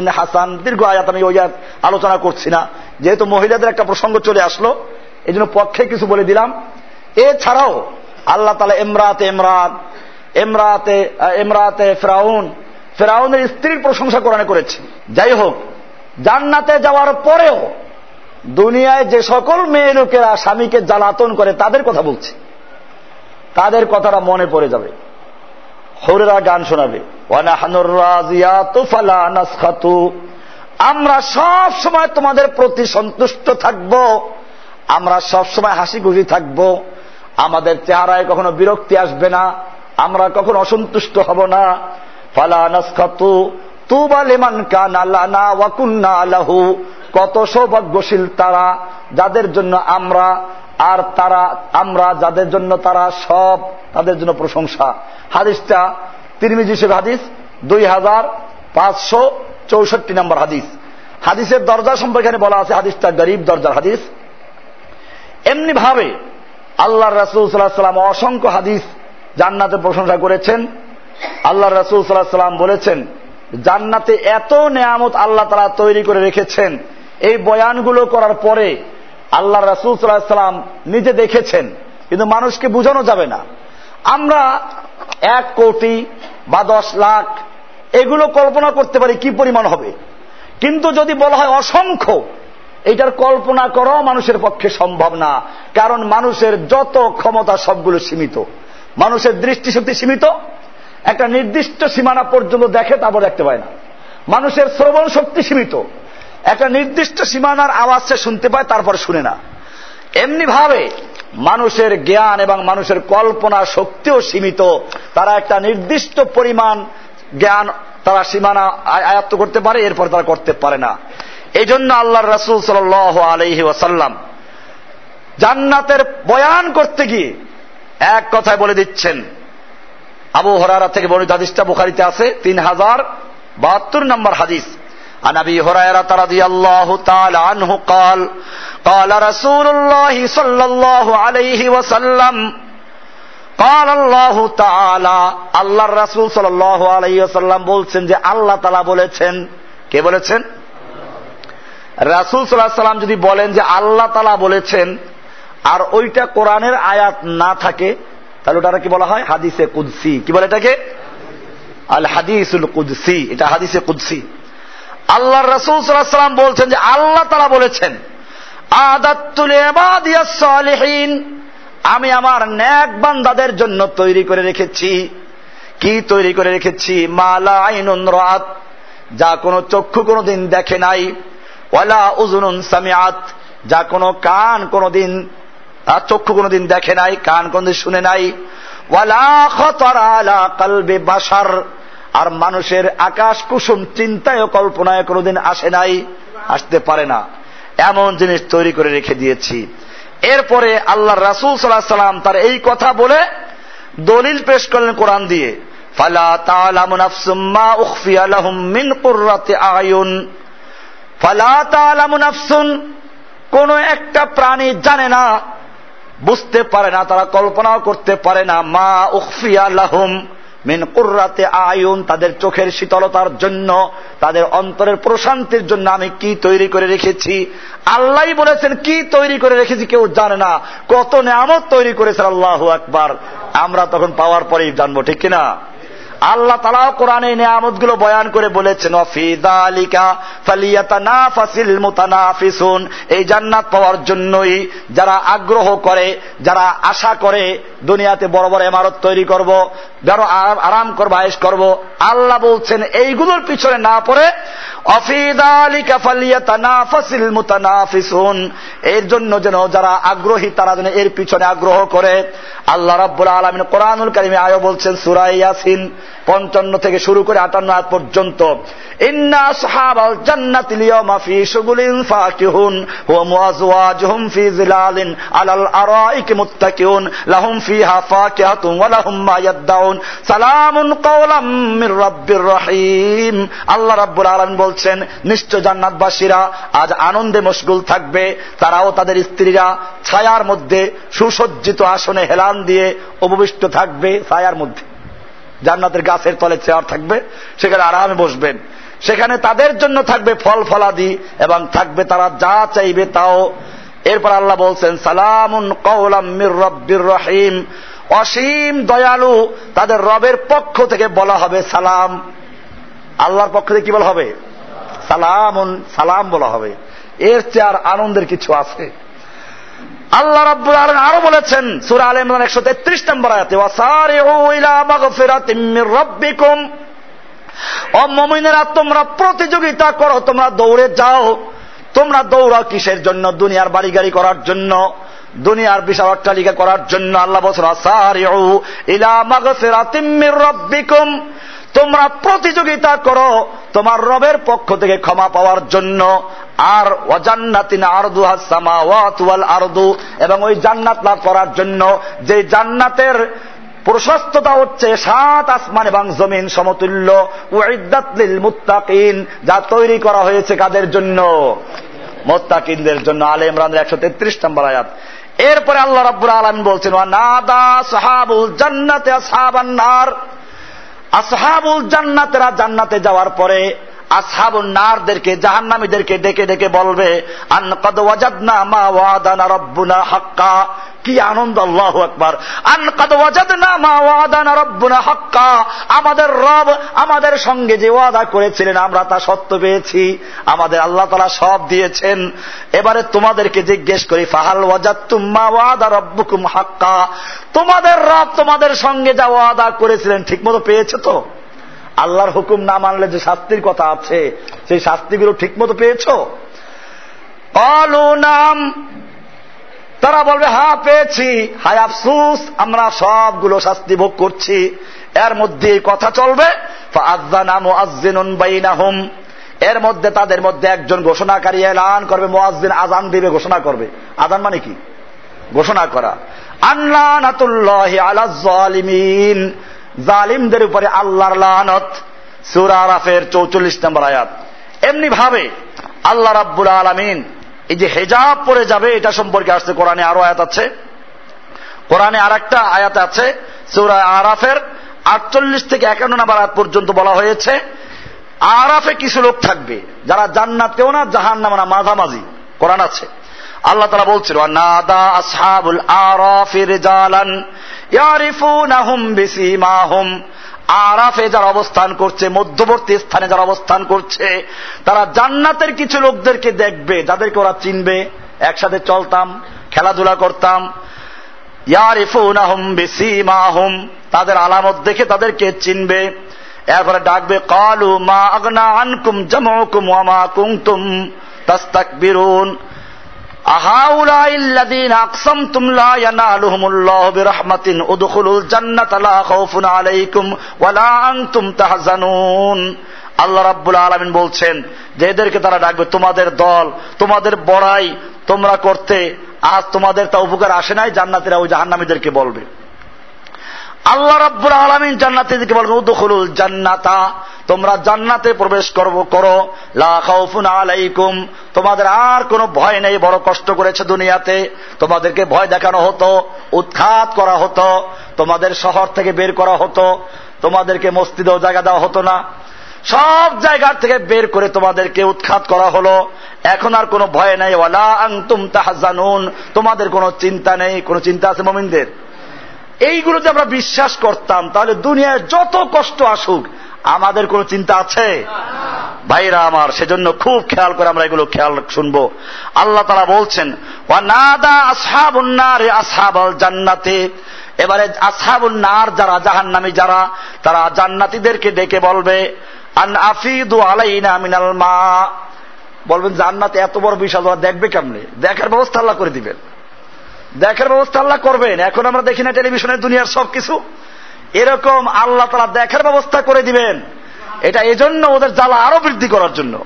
S1: হাসান। দীর্ঘ আয়াত আমি ওই আলোচনা করছি না। যেহেতু মহিলাদের একটা প্রসঙ্গ চলে আসলো এই পক্ষে কিছু বলে দিলাম। এছাড়াও আল্লাহ তালা এমরাতে এমরাত এমরাতে এমরাতে ফেরাউন ফেরাউনের স্ত্রীর প্রশংসা কোরআনে করেছে। যাই হোক জান্নাতে যাওয়ার পরেও দুনিয়ায় যে সকল মেয়ে লোকেরা স্বামীকে জ্বালাতন করে তাদের কথা বলছে।
S2: তাদের কথাটা মনে পড়ে যাবে। হরেরা গান শোনাবে। আমরা সব সময় তোমাদের প্রতি সন্তুষ্ট থাকব। আমরা সব সময় হাসি খুশি থাকব। আমাদের চেহারায় কখনো বিরক্তি আসবে না। আমরা কখনো অসন্তুষ্ট হব না। ফালা নাসখাতু তুবা লিমান কানা লানা ওয়া কুন্না আলাহু কত সৌভাগ্যশীল তারা যাদের জন্য আমরা আর তারা, আমরা যাদের জন্য তারা সব তাদের জন্য প্রশংসা। হাদিসটা তিরমিজি হিসেবে হাদিস, দুই হাজার পাঁচশো চৌষট্টি নম্বর হাদিস। হাদিসের দরজা সম্পর্কে বলা আছে, হাদিসটা গরিব দরজার হাদিস। এমনি ভাবে আল্লাহ রাসুল সাল্লাহ সাল্লাম অসংখ্য হাদিস জান্নাতের প্রশংসা করেছেন। আল্লাহ রাসুল সাল্লাহ সাল্লাম বলেছেন, জান্নাতে এত নেয়ামত আল্লাহ তারা তৈরি করে রেখেছেন, এই বয়ানগুলো করার পরে আল্লাহ রাসুল সাল্লাহ সাল্লাম নিজে দেখেছেন, কিন্তু মানুষকে বোঝানো যাবে না। আমরা এক কোটি বা দশ লাখ এগুলো কল্পনা করতে পারি কি পরিমাণ হবে। কিন্তু যদি বলা হয় অসংখ্য, এটার কল্পনা করাও মানুষের পক্ষে সম্ভব না, কারণ মানুষের যত ক্ষমতা সবগুলো সীমিত। মানুষের দৃষ্টিশক্তি সীমিত একটা নির্দিষ্ট সীমানা পর্যন্ত দেখে তারপর দেখতে পায় না। মানুষের শ্রবণ শক্তি সীমিত। একটা নির্দিষ্ট সীমানার আওয়াজ সে শুনতে পায়, তারপর শুনে না। এমনি ভাবে মানুষের জ্ঞান এবং মানুষের কল্পনা শক্তিও সীমিত। তারা একটা নির্দিষ্ট পরিমাণ জ্ঞান তারা সীমানা আয়ত্ত করতে পারে, এরপর তারা করতে পারে না। এই জন্য আল্লাহ রসুল সাল আলহি ওয়াসাল্লাম জান্নাতের বয়ান করতে গিয়ে এক কথায় বলে দিচ্ছেন আবু হরারা থেকে বর্ণিত হাদিসটা বুখারিতে আছে তিন হাজার বাহাত্তর নম্বর হাদিস عن ابي هريره رضي الله تعالى عنه قال قال رسول الله صلى الله عليه وسلم قال الله تعالى আল্লাহ রাসূল সাল্লাল্লাহু আলাইহি ওয়াসাল্লাম বলছেন যে আল্লাহ তাআলা বলেছেন কে বলেছেন রাসূল সাল্লাল্লাহু আলাইহি সাল্লাম যদি বলেন যে আল্লাহ তাআলা বলেছেন আর ওইটা কোরআনের আয়াত না থাকে তাহলে ওটা কি বলা হয়? হাদিসে কুদসি। কি বলে এটাকে? আল হাদিসুল কুদসি। এটা হাদিসে কুদসি। আল্লাহ রসুল সাল্লাম বলছেন যে আল্লাহ তারা বলেছেন আদাতুলিহীন আমি আমার ন্যাক বান্দাদের জন্য তৈরি করে রেখেছি। কি তৈরি করে রেখেছি? মালা আইনুন রাত যা কোনো চক্ষু কোনোদিন দেখে নাই। ওয়ালা উজুনুন সামিয়াত যা কোনো কান কোনোদিন চক্ষু কোনোদিন দেখে নাই, কান কোনোদিন শুনে নাই। বাসার আর মানুষের আকাশ কুসুম চিন্তায় কল্পনায় কোনোদিন আসে নাই, আসতে পারে না। এমন জিনিস তৈরি করে রেখে দিয়েছি। এরপরে আল্লাহ রাসুল সাল্লাহ সাল্লাম তার এই কথা বলে দলিল পেশ করলেন কোরআন দিয়ে। কুররাতি আয়ুন। কোন একটা প্রাণী জানে না বুঝতে পারে না, তারা কল্পনাও করতে পারে না, মা উখফিয়া লাহুম মেন কুর্রাতে আয়ুন, তাদের চোখের শীতলতার জন্য, তাদের অন্তরের প্রশান্তির জন্য আমি কি তৈরি করে রেখেছি? আল্লাহ বলেছেন, কি তৈরি করে রেখেছি কেউ জানে না। কত নেয়ামত তৈরি করেছেন, আল্লাহ আকবার। আমরা তখন পাওয়ার পরেই জানব, ঠিক কিনা? আল্লাহ তালা কোরআনে নিয়ামতগুলো বয়ান করে বলেছেন এই জান্নাত পাওয়ার জন্যই যারা আগ্রহ করে, যারা আশা করে দুনিয়াতে বড় বড় এমারত তৈরি করব যারা আরাম করব আয়েস করব, আল্লাহ বলছেন এইগুলোর পিছনে না পড়ে এর জন্য যেন যারা আগ্রহী তারা যেন এর পিছনে আগ্রহ করে। আল্লাহ রাব্বুল আলমিন কোরআনুল কারিমে আয়ো বলছেন সুরাই ইয়াসিন পঞ্চান্ন থেকে শুরু করে আটান্ন আট পর্যন্ত আল্লাহ রাব্বুল আলামিন বলছেন, নিশ্চয় জান্নাতবাসীরা আজ আনন্দে মশগুল থাকবে। তারাও তাদের স্ত্রীরা ছায়ার মধ্যে সুসজ্জিত আসনে হেলান দিয়ে উপবিষ্ট থাকবে ছায়ার মধ্যে। জান্নাতের গাছের তলে চেয়ার থাকবে, সেখানে আরামে বসবেন। সেখানে তাদের জন্য থাকবে ফল ফলাদি এবং থাকবে তারা যা চাইবে তাও। এরপর আল্লাহ বলছেন, সালামুন কৌলাম মির রব্বির রহিম। অসীম দয়ালু তাদের রবের পক্ষ থেকে বলা হবে সালাম। আল্লাহর পক্ষ থেকে কি বলা হবে? সালামুন, সালাম বলা হবে। এর চেয়ে আর আনন্দের কিছু আছে? আল্লাহ রাব্বুল আলম আরও বলেছেন, সুরা আল ইমরান একশো তেত্রিশ নম্বর আয়াতে রাব্বিকুম। ও মমিনেরা, তোমরা প্রতিযোগিতা করো, তোমরা দৌড়ে যাও। তোমরা দৌড়াও কিসের জন্য? দুনিয়ার বাড়ি গাড়ি করার জন্য, দুনিয়ার বিশাল অট্টালিকা করার জন্য। আল্লাহ বসরা আসারিউ ইলা মাগফিরাতিম মির রাব্বিকুম। তোমরা প্রতিযোগিতা করো তোমার রবের পক্ষ থেকে ক্ষমা পাওয়ার জন্য। আর অজান্নাতিন আরদু হাসামাওয়াল আরদু, এবং ওই জান্নাত লাভ করার জন্য যে জান্নাতের প্রশস্ততা হচ্ছে সাত আসমান এবং জমিন সমতুল্য। ওয়াইদাতলিল মুত্তাকিন, যা তৈরি করা হয়েছে কাদের জন্য? মোত্তাকিনদের জন্য। আলে ইমরানের একশো তেত্রিশ নম্বর আয়াত। এরপরে আল্লাহ রাব্বুল আলমিন বলছেন নাদা সাহাবুল জান্নাতে আসহাবান্নার আসহাবুল জান্নাতেরা জান্নাতে যাওয়ার পরে আসহাবুল নারদেরকে, জাহান্নামীদেরকে ডেকে ডেকে বলবে, আন কদ মা ওয়াদানা রব্বুনা হাক্কা। কি আনন্দ, আল্লাহ আকবার। আন কদ ওয়াজাদনা মা ওয়াদানা রব্বুনা হাক্কা। আমাদের রব আমাদের সঙ্গে যে ওয়াদা করেছিলেন, আমরা তা সত্য পেয়েছি। আমাদের আল্লাহ তালা সব দিয়েছেন। এবারে তোমাদেরকে জিজ্ঞেস করি, ফাহাল ওয়াজাদ তুম্মা ওয়াদা রব্বুকুম হাক্কা। তোমাদের রব তোমাদের সঙ্গে যা ওয়াদা করেছিলেন, ঠিকমতো পেয়েছে তো? আল্লাহর হুকুম না মানলে যে শাস্তির কথা আছে, সেই শাস্তিগুলো ঠিকমতো পেয়েছ? নাম, তারা বলবে হ্যাঁ পেয়েছি। হায় আফসুস, আমরা সবগুলো শাস্তি ভোগ করছি। এর মধ্যে এই কথা চলবে এর মধ্যে, তাদের মধ্যে একজন ঘোষণাকারী এলান করবে মোয়াজ্জিন আজান দিবে, ঘোষণা করবে। আজান মানে কি? ঘোষণা করা। আল্লাহ জালিমদের উপরে আল্লাহর লানত। সুরা আরাফের চৌচল্লিশ নম্বর আয়াত। এমনি ভাবে আল্লাহ রাব্বুল আলমিন এই যে হেজাব পরে যাবে, এটা সম্পর্কে আসছে কোরআনে আরও আয়াত আছে। কোরআনে আর একটা আয়াত আছে, সুরা আরাফের আটচল্লিশ থেকে একান্ন নম্বর আয়াত পর্যন্ত বলা হয়েছে, আরাফে কিছু লোক থাকবে, যারা জান্নাত জান্নাতেও না জাহান নামা না, মাঝামাঝি, কোরআন আছে। আল্লাহ তারা বলছিল নাদা আসহাবুল আরাফির জালান ইয়ারিফুনাহুম বিসিমাহুম। আরাফে যারা অবস্থান করছে, মধ্যবর্তী স্থানে যারা অবস্থান করছে, তারা জান্নাতের কিছু লোকদেরকে দেখবে, যাদেরকে ওরা চিনবে। একসাথে চলতাম, খেলাধুলা করতাম। ইয়ারিফুনাহুম বিসিমাহুম, তাদের আলামত দেখে তাদেরকে চিনবে। এরপরে ডাকবে, কালু মা আগনা আনকুম জামুকুম ওয়া মা কুনতুম তাস্তাকবিরুন। আল্লাহ রাব্বুল আলমিন বলছেন, যে এদেরকে তারা ডাকবে, তোমাদের দল, তোমাদের বড়াই, তোমরা করতে, আজ তোমাদের তা উপকার আসে নাই, জান্নাতিরা ওই জাহান্নামীদেরকে বলবে। আল্লাহ রাব্বুল আলমিন জান্নাতিদেরকে বলবে উদখুলুল জান্নাতা তোমরা জান্নাতে প্রবেশ করব, করো। লা খাউফুন আলাইকুম তোমাদের আর কোনো ভয় নেই, বড় কষ্ট করেছে দুনিয়াতে। তোমাদেরকে ভয় দেখানো হতো, উৎখাত করা হতো। তোমাদের শহর থেকে বের করা হতো। তোমাদেরকে মসজিদেও জায়গা দেওয়া হতো না। সব জায়গার থেকে বের করে তোমাদেরকে উৎখাত করা হলো। এখন আর কোনো ভয় নেই। ওয়ালা আংতুম তাহাজানুন তোমাদের কোনো চিন্তা নেই। কোনো চিন্তা আছে মমিনদের? এইগুলো যে আমরা বিশ্বাস করতাম, তাহলে দুনিয়ায় যত কষ্ট আসুক, আমাদের কোনো চিন্তা আছে? ভাইরা আমার, সেজন্য খুব খেয়াল করে আমরা এগুলো খেয়াল শুনব। আল্লাহ তারা বলছেন জান্নাতে। এবারে আসহাবুন্নার যারা জাহান জাহান্নামি যারা, তারা জান্নাতিদেরকে ডেকে বলবে মা। বলবেন, জান্নাতে এত বড় বিশাল দেখবে কেমনে? দেখার ব্যবস্থা আল্লাহ করে দিবেন। দেখার ব্যবস্থা আল্লাহ করবেন। এখন আমরা দেখি না টেলিভিশনের দুনিয়ার সবকিছু। এরকম আল্লাহ তারা দেখার ব্যবস্থা করে দিবেন। এটা এজন্য ওদের জ্বালা আরও বৃদ্ধি করার জন্য।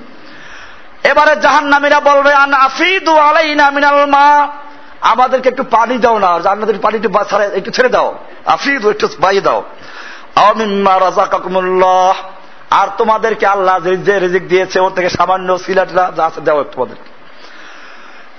S2: এবারে জাহান নামীরা বলবে, আন আফিদু আলাইনা মিনাল মা। আমাদেরকে একটু পানি দাও না, জান্নাতের পানি একটু একটু ছেড়ে দাও। আফিদু, একটু বাইয়ে দাও। আমিম্মা রাজাকাকুমুল্লাহ আর তোমাদেরকে আল্লাহ যে রিজিক দিয়েছে, ওর থেকে সামান্য সিলাটরা যা আছে দাও তোমাদেরকে।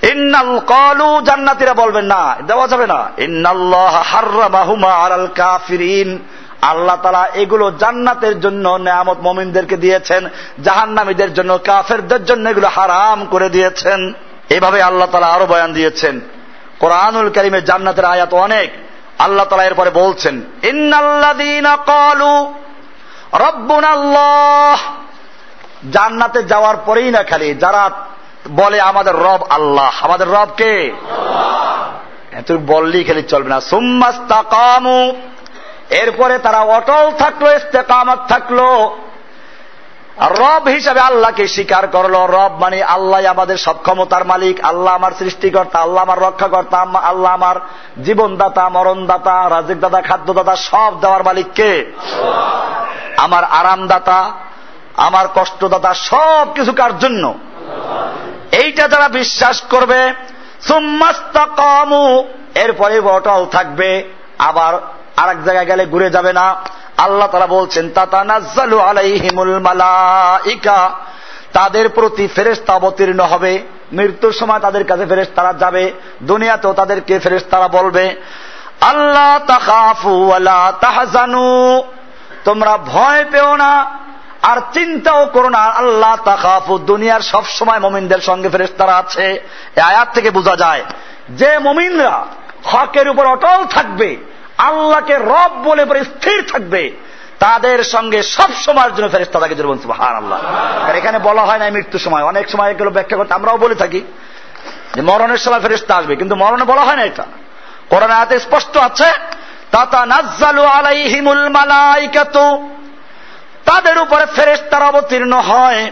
S2: ইন্নাল কলু জান্নাতিরা বলবেন, না, দেওয়া যাবে না। ইন্নাল্লাহ হার্রামাহুমা আলাল কাফিরিন। আল্লাহ তালা এগুলো জান্নাতের জন্য নেয়ামত মমিনদেরকে দিয়েছেন, জাহান্নামীদের জন্য, কাফেরদের জন্য এগুলো হারাম করে দিয়েছেন। এভাবে আল্লাহ তালা আরও বয়ান দিয়েছেন। কোরআনুল করিমের জান্নাতের আয়াত অনেক। আল্লাহ তালা এরপরে বলছেন কলু রব্বুনাল্লাহ। জান্নাতে যাওয়ার পরেই না খালি যারা বলে আমাদের রব আল্লাহ। আমাদের রব কে? তুই বললি খালি চলবে না। সুম্মাস্তাকামু এরপরে তারা অটল থাকল, ইস্তেকামত থাকল। রব হিসাবে আল্লাহকে স্বীকার করল। রব মানে আল্লাহ আমাদের সক্ষমতার মালিক। আল্লাহ আমার সৃষ্টিকর্তা, আল্লাহ আমার রক্ষাকর্তা আল্লাহ আমার জীবনদাতা, মরণদাতা রাজিক দাতা খাদ্যদাতা, সব দেওয়ার মালিককে আমার আরামদাতা, আমার কষ্টদাতা, সব কিছু কার জন্য? এইটা যারা বিশ্বাস করবে এরপরে অটল থাকবে, আবার আর এক জায়গায় গেলে ঘুরে যাবে না। আল্লাহ তারা বলছেন, তাতানাজ্জালু আলাইহিমুল মালাইকা, তাদের প্রতি ফেরেস্তা অবতীর্ণ হবে। মৃত্যুর সময় তাদের কাছে ফেরেস তারা যাবে, দুনিয়াতেও তাদেরকে ফেরেস তারা বলবে আল্লাহ তাকাফু আল্লাহ তাহাজানু, তোমরা ভয় পেও না আর চিন্তাও করো না, আল্লাহ তাকাফু দুনিয়ার সব সময় মমিনদের সঙ্গে ফেরেস্তারা আছে। আয়াত থেকে বোঝা যায় যে মমিনরা হকের উপর অটল থাকবে, আল্লাহকে রব বলে পরে স্থির থাকবে, তাদের সঙ্গে সব সময়ের জন্য ফেরেস্তা থাকে যেরকম হার আল্লাহ এখানে বলা হয় না মৃত্যুর সময়, অনেক সময় এগুলো ব্যাখ্যা করতে আমরাও বলে থাকি যে মরণের সময় ফেরেস্তা আসবে, কিন্তু মরণে বলা হয় না এটা। করোনা স্পষ্ট আছে তাতা নাজ্জালু আলাইহিমুল মালাইকাতু। তাদের উপরে ফেরেস্তারা অবতীর্ণ হয়।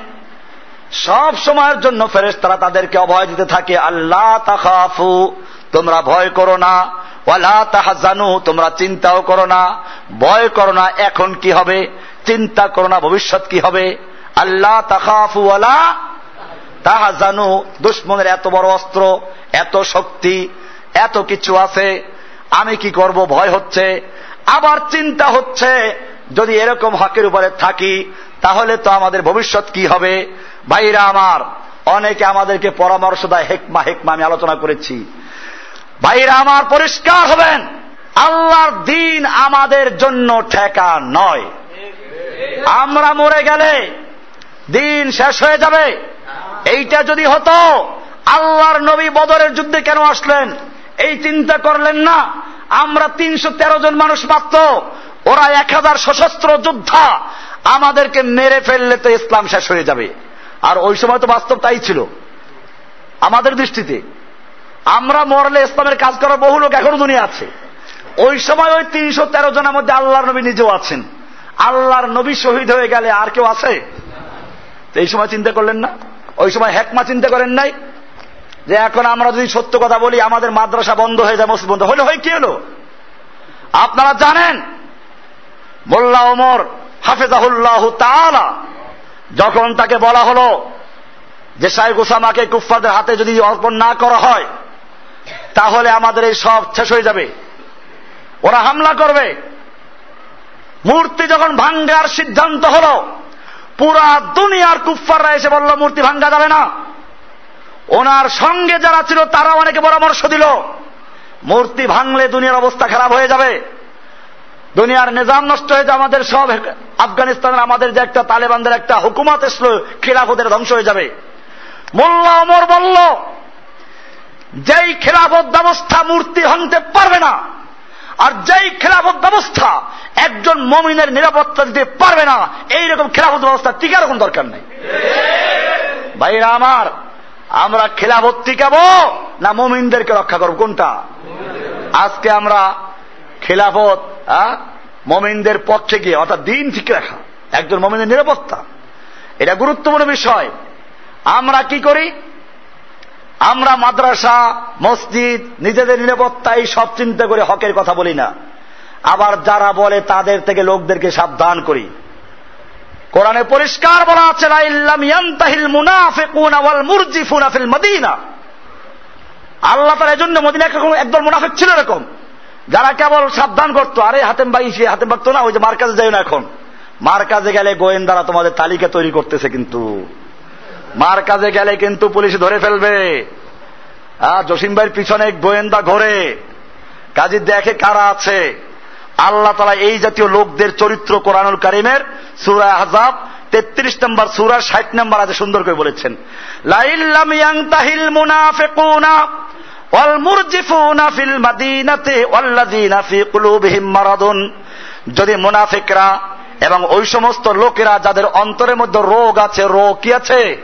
S2: সব সময়ের জন্য ফেরেস্তারা তাদেরকে অভয় দিতে থাকে। আল্লাহ তাকাফু তোমরা ভয় করো না। ওয়ালা তাহাজানু, তোমরা চিন্তাও করো না। ভয় করো না, এখন কি হবে? চিন্তা করো না, ভবিষ্যৎ কি হবে? আল্লাহ তাকাফু ওয়ালা তাহাজানু, দুশ্মনের এত বড় অস্ত্র, এত শক্তি, এত কিছু আছে। আমি কি করব? ভয় হচ্ছে। আবার চিন্তা হচ্ছে। যদি এরকম হকের উপরে থাকি, তাহলে তো আমাদের ভবিষ্যৎ কি হবে? ভাইরা আমার, অনেকে আমাদেরকে পরামর্শ দেয়, হেকমা হেকমা, আমি আলোচনা করেছি। ভাইরা আমার, পরিষ্কার হবেন, আল্লাহর দিন আমাদের জন্য ঠেকা নয়। আমরা মরে গেলে দিন শেষ হয়ে যাবে। এইটা যদি হতো, আল্লাহর নবী বদরের যুদ্ধে কেন আসলেন? এই চিন্তা করলেন না? আমরা তিনশো তেরো জন মানুষ মাত্র। ওরা এক হাজার সশস্ত্র যোদ্ধা। আমাদেরকে মেরে ফেললে তো ইসলাম শেষ হয়ে যাবে। আর ওই সময় তো বাস্তব তাই ছিল। আমাদের দৃষ্টিতে। আমরা মরলে ইসলামের কাজ করার বহু লোক এখনও দুনিয়া আছে। ওই সময় ওই তিনশো তেরো জনের মধ্যে আল্লাহর নবী নিজেও আছেন। আল্লাহর নবী শহীদ হয়ে গেলে আর কেউ আছে? এই সময় চিন্তা করলেন না? ওই সময় হেকমা চিন্তা করেন নাই? যে এখন আমরা যদি সত্য কথা বলি, আমাদের মাদ্রাসা বন্ধ হয়ে যায়, মসজিদ বন্ধ। হলে হয় কি হলো? আপনারা জানেন, মোল্লা ওমর হাফেজাহুল্লাহ তালা যখন তাকে বলা হলো যে শাহেখ ওসামাকে কুফফাদের হাতে যদি অর্পণ না করা হয়, তাহলে আমাদের এই সব শেষ হয়ে যাবে। ওরা হামলা করবে। মূর্তি যখন ভাঙ্গার সিদ্ধান্ত হল, পুরা দুনিয়ার কুফফাররা এসে বলল, মূর্তি ভাঙ্গা যাবে না। ওনার সঙ্গে যারা ছিল তারা অনেকে পরামর্শ দিল, মূর্তি ভাঙলে দুনিয়ার অবস্থা খারাপ হয়ে যাবে। দুনিয়ার নিজাম নষ্ট হয়ে যাবে, আমাদের সব আফগানিস্তানের, আমাদের যে একটা তালেবানদের একটা হুকুমত এসলো, খিলাফতের ধ্বংস হয়ে যাবে। মোল্লা অমর বলল, যেই খেলাফত ব্যবস্থা মূর্তি ভাঙতে পারবে না, আর যেই খেলাফত ব্যবস্থা একজন মমিনের নিরাপত্তা দিতে পারবে না, এইরকম খেলাফত ব্যবস্থা টিকার রকম দরকার নেই। ভাইরা আমার আমরা খেলাফত টিকাবো না মমিনদেরকে রক্ষা করব? কোনটা? আজকে আমরা খেলাফত মমিনদের পক্ষে গিয়ে অর্থাৎ দিন ঠিক রাখা, একজন মমিনের নিরাপত্তা। এটা গুরুত্বপূর্ণ বিষয়। আমরা কি করি? আমরা মাদ্রাসা, মসজিদ, নিজেদের নিরাপত্তা, এই সব চিন্তা করে হকের কথা বলি না। আবার যারা বলে তাদের থেকে লোকদেরকে সাবধান করি। কোরআনে পরিষ্কার বলা আছে মদিনা। আল্লাহ তার এজন্য মদিনা একদল মুনাফেক ছিল এরকম। যারা কেবল সাবধান করতো, আরে হাতেম ভাই, সে হাতেম ভাগতো না, ওই যে মার কাজে যাই না এখন। মার কাজে গেলে গোয়েন্দারা তোমাদের তালিকা তৈরি করতেছে কিন্তু। মার কাজে গেলে কিন্তু পুলিশ ধরে ফেলবে। আর জসিম ভাইয়ের পিছনে গোয়েন্দা ঘরে। কাজী দেখে কারা আছে? আল্লাহ তালা এই জাতীয় লোকদের চরিত্র কোরআনুল কারিমের সুরা হাজাব তেত্রিশ নম্বর সুরার ষাট নম্বর আছে সুন্দর করে বলেছেন লাইল্লাম মুনাফিকুনা ফি কুলুবিহিম মারাদুন। যদি মুনাফিকরা এবং ওই সমস্ত লোকেরা যাদের অন্তরের মধ্যে রোগ আছে, রোগ কি আছে?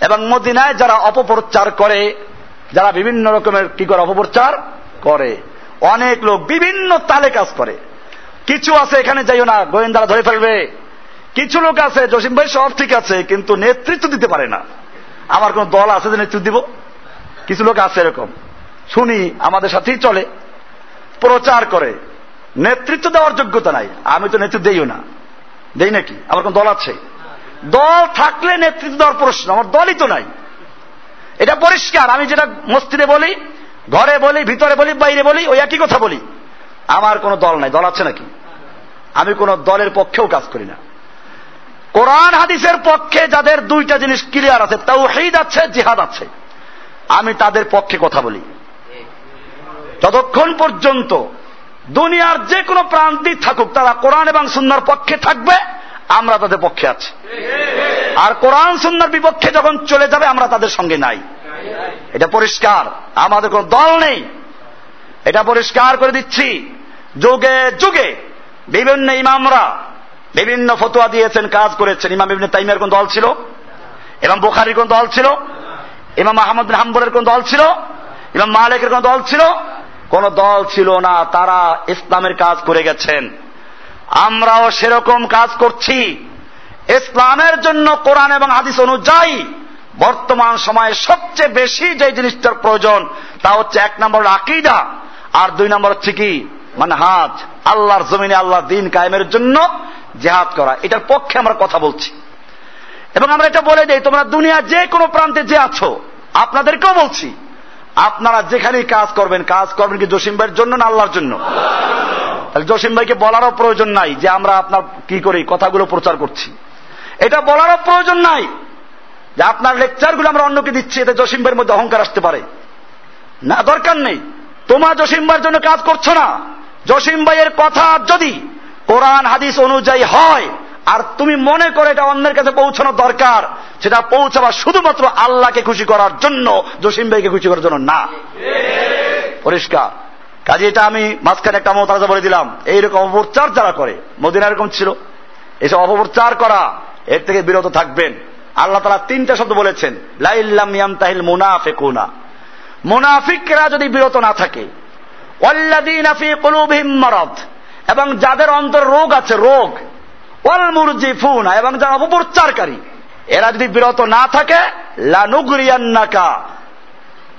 S2: এবং মদিনায় যারা অপপ্রচার করে, যারা বিভিন্ন রকমের কি করে, অপপ্রচার? করে অনেক লোক বিভিন্ন তালে কাজ করে। কিছু আছে এখানে যাইও না, গোয়েন্দারা ধরে ফেলবে। কিছু লোক আছে, জসিম ভাই সব ঠিক আছে, কিন্তু নেতৃত্ব দিতে পারে না। আমার কোন দল আছে যে নেতৃত্ব দিব? কিছু লোক আছে এরকম। শুনি, আমাদের সাথেই চলে। প্রচার করে। নেতৃত্ব দেওয়ার যোগ্যতা নাই। আমি তো নেতৃত্ব দেইও না। দেই নাকি? আমার কোন দল আছে? দল থাকলে নেতৃত্ব দেওয়ার প্রশ্ন। আমার দলই তো নাই। এটা পরিষ্কার। আমি যেটা মসজিদে বলি ঘরে বলি, ভিতরে বলি, বাইরে বলি, ওই একই কথা বলি। আমার কোনো দল নাই, দল আছে নাকি? আমি কোন দলের পক্ষেও কাজ করি না। কোরআন হাদিসের পক্ষে যাদের দুইটা জিনিস ক্লিয়ার আছে তাও আছে, জিহাদ আছে। আমি তাদের পক্ষে কথা বলি। যতক্ষণ পর্যন্ত দুনিয়ার যে কোনো প্রান্তি থাকুক, তারা কোরআন এবং সুন্নার পক্ষে থাকবে, আমরা তাদের পক্ষে আছি। আর কোরআন সুন্নার বিপক্ষে যখন চলে যাবে, আমরা তাদের সঙ্গে নাই। এটা পরিষ্কার। আমাদের কোন দল নেই। এটা পরিষ্কার করে দিচ্ছি। যুগে যুগে বিভিন্ন ইমামরা বিভিন্ন ফতোয়া দিয়েছেন, কাজ করেছেন। ইমাম বিভিন্ন তাইমের কোন দল ছিল? ইমাম বুখারির কোন দল ছিল? ইমাম আহমদ হাম্বরের কোন দল ছিল? ইমাম মালিকের কোন দল ছিল? কোন দল ছিল না। তারা ইসলামের কাজ করে গেছেন। আমরাও সেরকম কাজ করছি। ইসলামের জন্য কোরআন এবং হাদিস অনুযায়ী বর্তমান সময়ে সবচেয়ে বেশি যে জিনিসটার প্রয়োজন, তা হচ্ছে এক নম্বর আকিদা, আর দুই নম্বর হচ্ছে কি? মানে হাত আল্লাহর জমিনে আল্লাহ দিন কায়েমের জন্য জেহাদ করা। এটার পক্ষে আমরা কথা বলছি। এবং আমরা এটা বলে দিই, তোমরা দুনিয়া যে কোনো প্রান্তে যে আছো, আপনাদেরকেও বলছি, আপনারা যেখানেই কাজ করবেন কাজ করবেন কি জসিম ভাইয়ের জন্য না আল্লাহর জন্য? তাহলে জসিম ভাইকে বলারও প্রয়োজন নাই যে আমরা আপনার কি করি, কথাগুলো প্রচার করছি। এটা বলারও প্রয়োজন নাই। যে আপনার লেকচারগুলো আমরা অন্যকে দিচ্ছি, এতে জসিম ভাইয়ের মধ্যে অহংকার আসতে পারে। না, দরকার নেই। তোমার জসিম ভাইয়ের জন্য কাজ করছ না। জসিম ভাইয়ের কথা যদি কোরআন, হাদিস অনুযায়ী হয়, আর তুমি মনে করে এটা অন্যের কাছে পৌঁছানো দরকার, সেটা পৌঁছাবার শুধুমাত্র আল্লাহকে খুশি করার জন্য জসিম ভাইকে খুশি করার জন্য না। পরিষ্কার। কাজে এটা আমি মাঝখানে একটা মতাজা বলে দিলাম। এইরকম অপপ্রচার যারা করে মদিনা এরকম ছিল, এসব অপপ্রচার করা, এর থেকে বিরত থাকবেন। আল্লাহ তারা তিনটা শব্দ বলেছেন, লাইল্লাম ইয়াম তাহিল মুনাফেকুনা। মুনাফিকরা যদি বিরত না থাকে এবং যাদের অন্তর রোগ আছে, রোগ এবং যারা অপপ্রচারকারী, এরা যদি বিরত না থাকে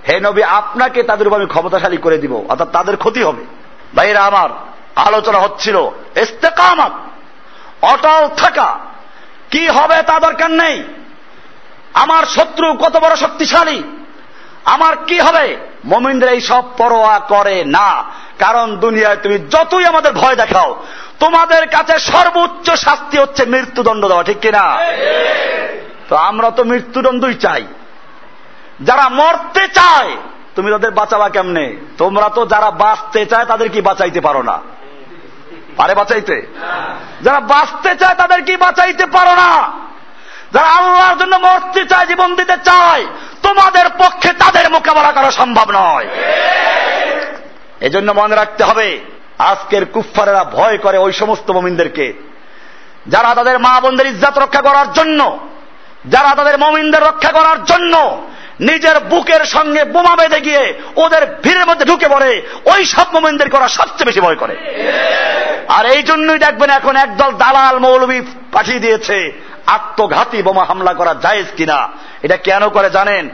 S2: হে নবী, আপনাকে তাদের উপর আমি ক্ষমতাশালী করে দিব, অর্থাৎ তাদের ক্ষতি হবে। ভাইরা আমার, আলোচনা হচ্ছিল, ইস্তেকামাত, অটল থাকা, কি হবে তা দরকার নেই। আমার শত্রু কত বড় শক্তিশালী? আমার কি হবে? মমিনদের এই সব পরোয়া করে না। কারণ দুনিয়ায় তুমি যতই আমাদের ভয় দেখাও, তোমাদের কাছে সর্বোচ্চ শাস্তি হচ্ছে মৃত্যুদণ্ড দেওয়া, ঠিক কিনা? তো আমরা তো মৃত্যুদণ্ডই চাই। যারা মরতে চায়, তুমি তাদের বাঁচাবা কেমনে? তোমরা তো যারা বাঁচতে চায়, তাদের কি বাঁচাইতে পারো না? পারে বাঁচাইতে? যারা বাঁচতে চায়, তাদের কি বাঁচাইতে পারো না? যারা আল্লাহর জন্য মরতে চায়, জীবন দিতে চায়, তোমাদের পক্ষে তাদের মোকাবেলা করা সম্ভব নয়। এজন্য মনে রাখতে হবে, আজকের কুফারেরা ভয় করে ওই সমস্ত মমিনদেরকে। যারা তাদের মা বোনদের ইজ্জাত রক্ষা করার জন্য, যারা তাদের মমিনদের রক্ষা করার জন্য নিজের বুকের সঙ্গে বোমা বেঁধে গিয়ে ওদের ভিড়ের মধ্যে ঢুকে পড়ে, ওই সব মোমেনদের করা সবচেয়ে বেশি ভয় করে। আর এই জন্যই দেখবেন এখন একদল দালাল মৌলবী পাঠিয়ে দিয়েছে আত্মঘাতী বোমা হামলা করা জায়েজ কিনা? এটা কেন করে জানেন?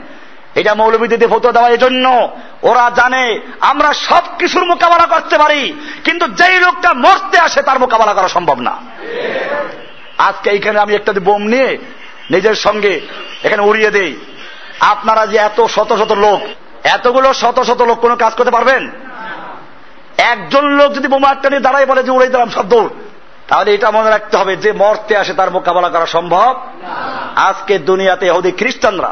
S2: এটা মৌলবীদের ফটো দেওয়া এই জন্য। ওরা জানে, আমরা সব কিছুর মোকাবেলা করতে পারি, কিন্তু যেই লোকটা মরতে আসে তার মোকাবেলা করা সম্ভব না। আজকে এইখানে আমি একটা বোম নিয়ে নিজের সঙ্গে এখানে উড়িয়ে দেই। আপনারা যে এত শত শত লোক, এতগুলো শত শত লোক কোনো কাজ করতে পারবেন? একজন লোক যদি বোমা একটা নিয়ে দাঁড়াই বলে যে উড়াই দিলাম, সব দৌড়। তাহলে এটা মনে রাখতে হবে, যে মরতে আসে তার মোকাবেলা করা সম্ভব আজকে দুনিয়াতে হদি খ্রিস্টানরা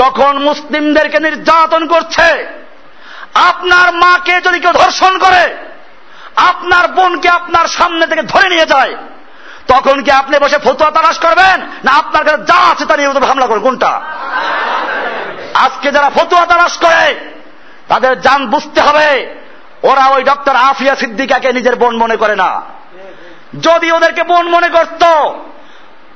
S2: যখন মুসলিমদেরকে নির্যাতন করছে, আপনার মাকে যদি কেউ ধর্ষণ করে, আপনার বোনকে আপনার সামনে থেকে ধরে নিয়ে যায়, তখন কি আপনি বসে ফতুয়া তালাশ করবেন? না, আপনার কাছে যা আছে তা নিয়ে হামলা করবেন কোনটা? আজকে যারা ফতুয়া তালাশ করে, তাদের যান বুঝতে হবে, ওরা ওই ডক্টর আফিয়া সিদ্দিকাকে নিজের বোন মনে করে না। যদি ওদেরকে বোন মনে করত,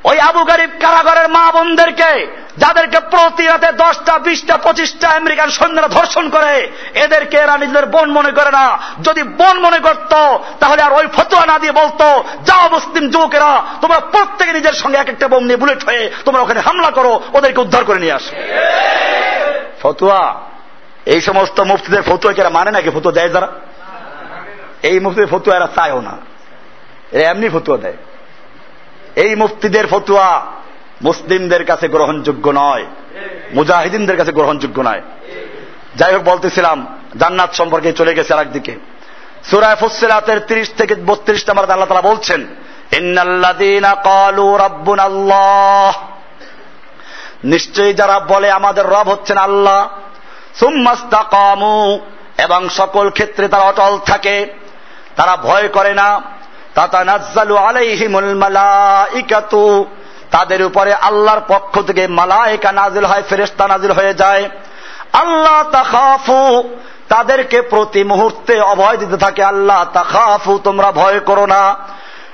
S2: ওই আবু গরিব কারাগারের মা বোনদেরকে, যাদেরকে প্রতি রাতে দশটা, বিশটা, পঁচিশটা আমেরিকান সৈন্যরা ধর্ষণ করে, এদেরকে এরা নিজেদের বোন মনে করে না। যদি বোন মনে করত, তাহলে আর ওই ফতোয়া না দিয়ে বলতো, যাও মুসলিম যুবকেরা, তোমরা প্রত্যেকে নিজের সঙ্গে এক একটা বোম নিয়ে বুলেট হয়ে তোমরা ওখানে হামলা করো, ওদেরকে উদ্ধার করে নিয়ে আসো। ফতুয়া? এই সমস্ত মুফতিদের ফতুয়া এরা মানে নাকি ফতুয়া দেয় যারা? এই মুফতিদের ফতুয়া এরা চায়ও না। এরা এমনি ফতুয়া দেয়। এই মুফতিদের ফতুয়া মুসলিমদের কাছে গ্রহণযোগ্য নয়, মুজাহিদিনদের কাছে গ্রহণযোগ্য নয়। যাই হোক, বলতেছিলাম, জান্নাত সম্পর্কে চলে গেছে আর একদিকে সুরায় ফুসিলাতের তিরিশ থেকে বত্রিশ নম্বর আল্লাহ তালা বলছেন আল্লাহ নিশ্চয়ই যারা বলে আমাদের রব হচ্ছেন আল্লাহ এবং সকল ক্ষেত্রে তারা অটল থাকে, তারা ভয় করে না। তাদের উপরে আল্লাহর পক্ষ থেকে মালায়েকা নাজিল হয়, ফেরেশতা নাজিল হয়ে যায়। আল্লাহ তাখাফু, তাদেরকে প্রতি মুহূর্তে অভয় দিতে থাকে। আল্লাহ তাখাফু, তোমরা ভয় করো না।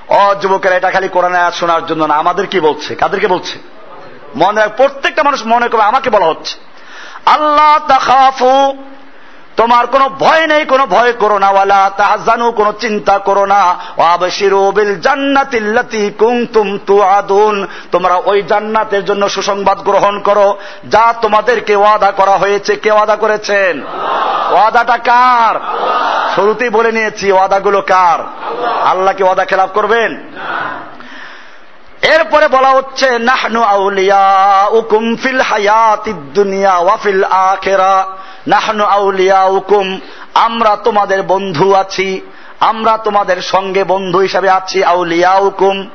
S2: অ, যুবকেরা, এটা খালি কোরআনে আয়াত শোনার জন্য না। আমাদের কি বলছে? কাদেরকে বলছে? মনে প্রত্যেকটা মানুষ মনে করবে, আমাকে বলা হচ্ছে। আল্লাহ তাখাফু তোমার কোনো ভয় নেই, কোনো ভয় করো না। ওয়ালা তাহাজানু কোনো চিন্তা করো না। ওয়াবশিরু বিল জান্নাতিল্লাতি কুনতুম তুআদুন। তোমরা ওই জান্নাতের জন্য সুসংবাদ গ্রহণ করো, যা তোমাদেরকে ওয়াদা করা হয়েছে। কে ওয়াদা করেছেন? ওয়াদাটা কার? শুরুতেই বলে নিয়েছি, ওয়াদাগুলো কার? আল্লাহকে ওয়াদা খেলাপ করবেন? এরপরে বলা হচ্ছে, নাহনু আউলিয়া উকুম ফিল হায়াতি দুনিয়া ওয়াফিল আখেরা। নাহনু আউলিয়া উকুম আমরা তোমাদের বন্ধু আছি, আমরা তোমাদের সঙ্গে বন্ধু হিসাবে আছি আউলিয়া উকুম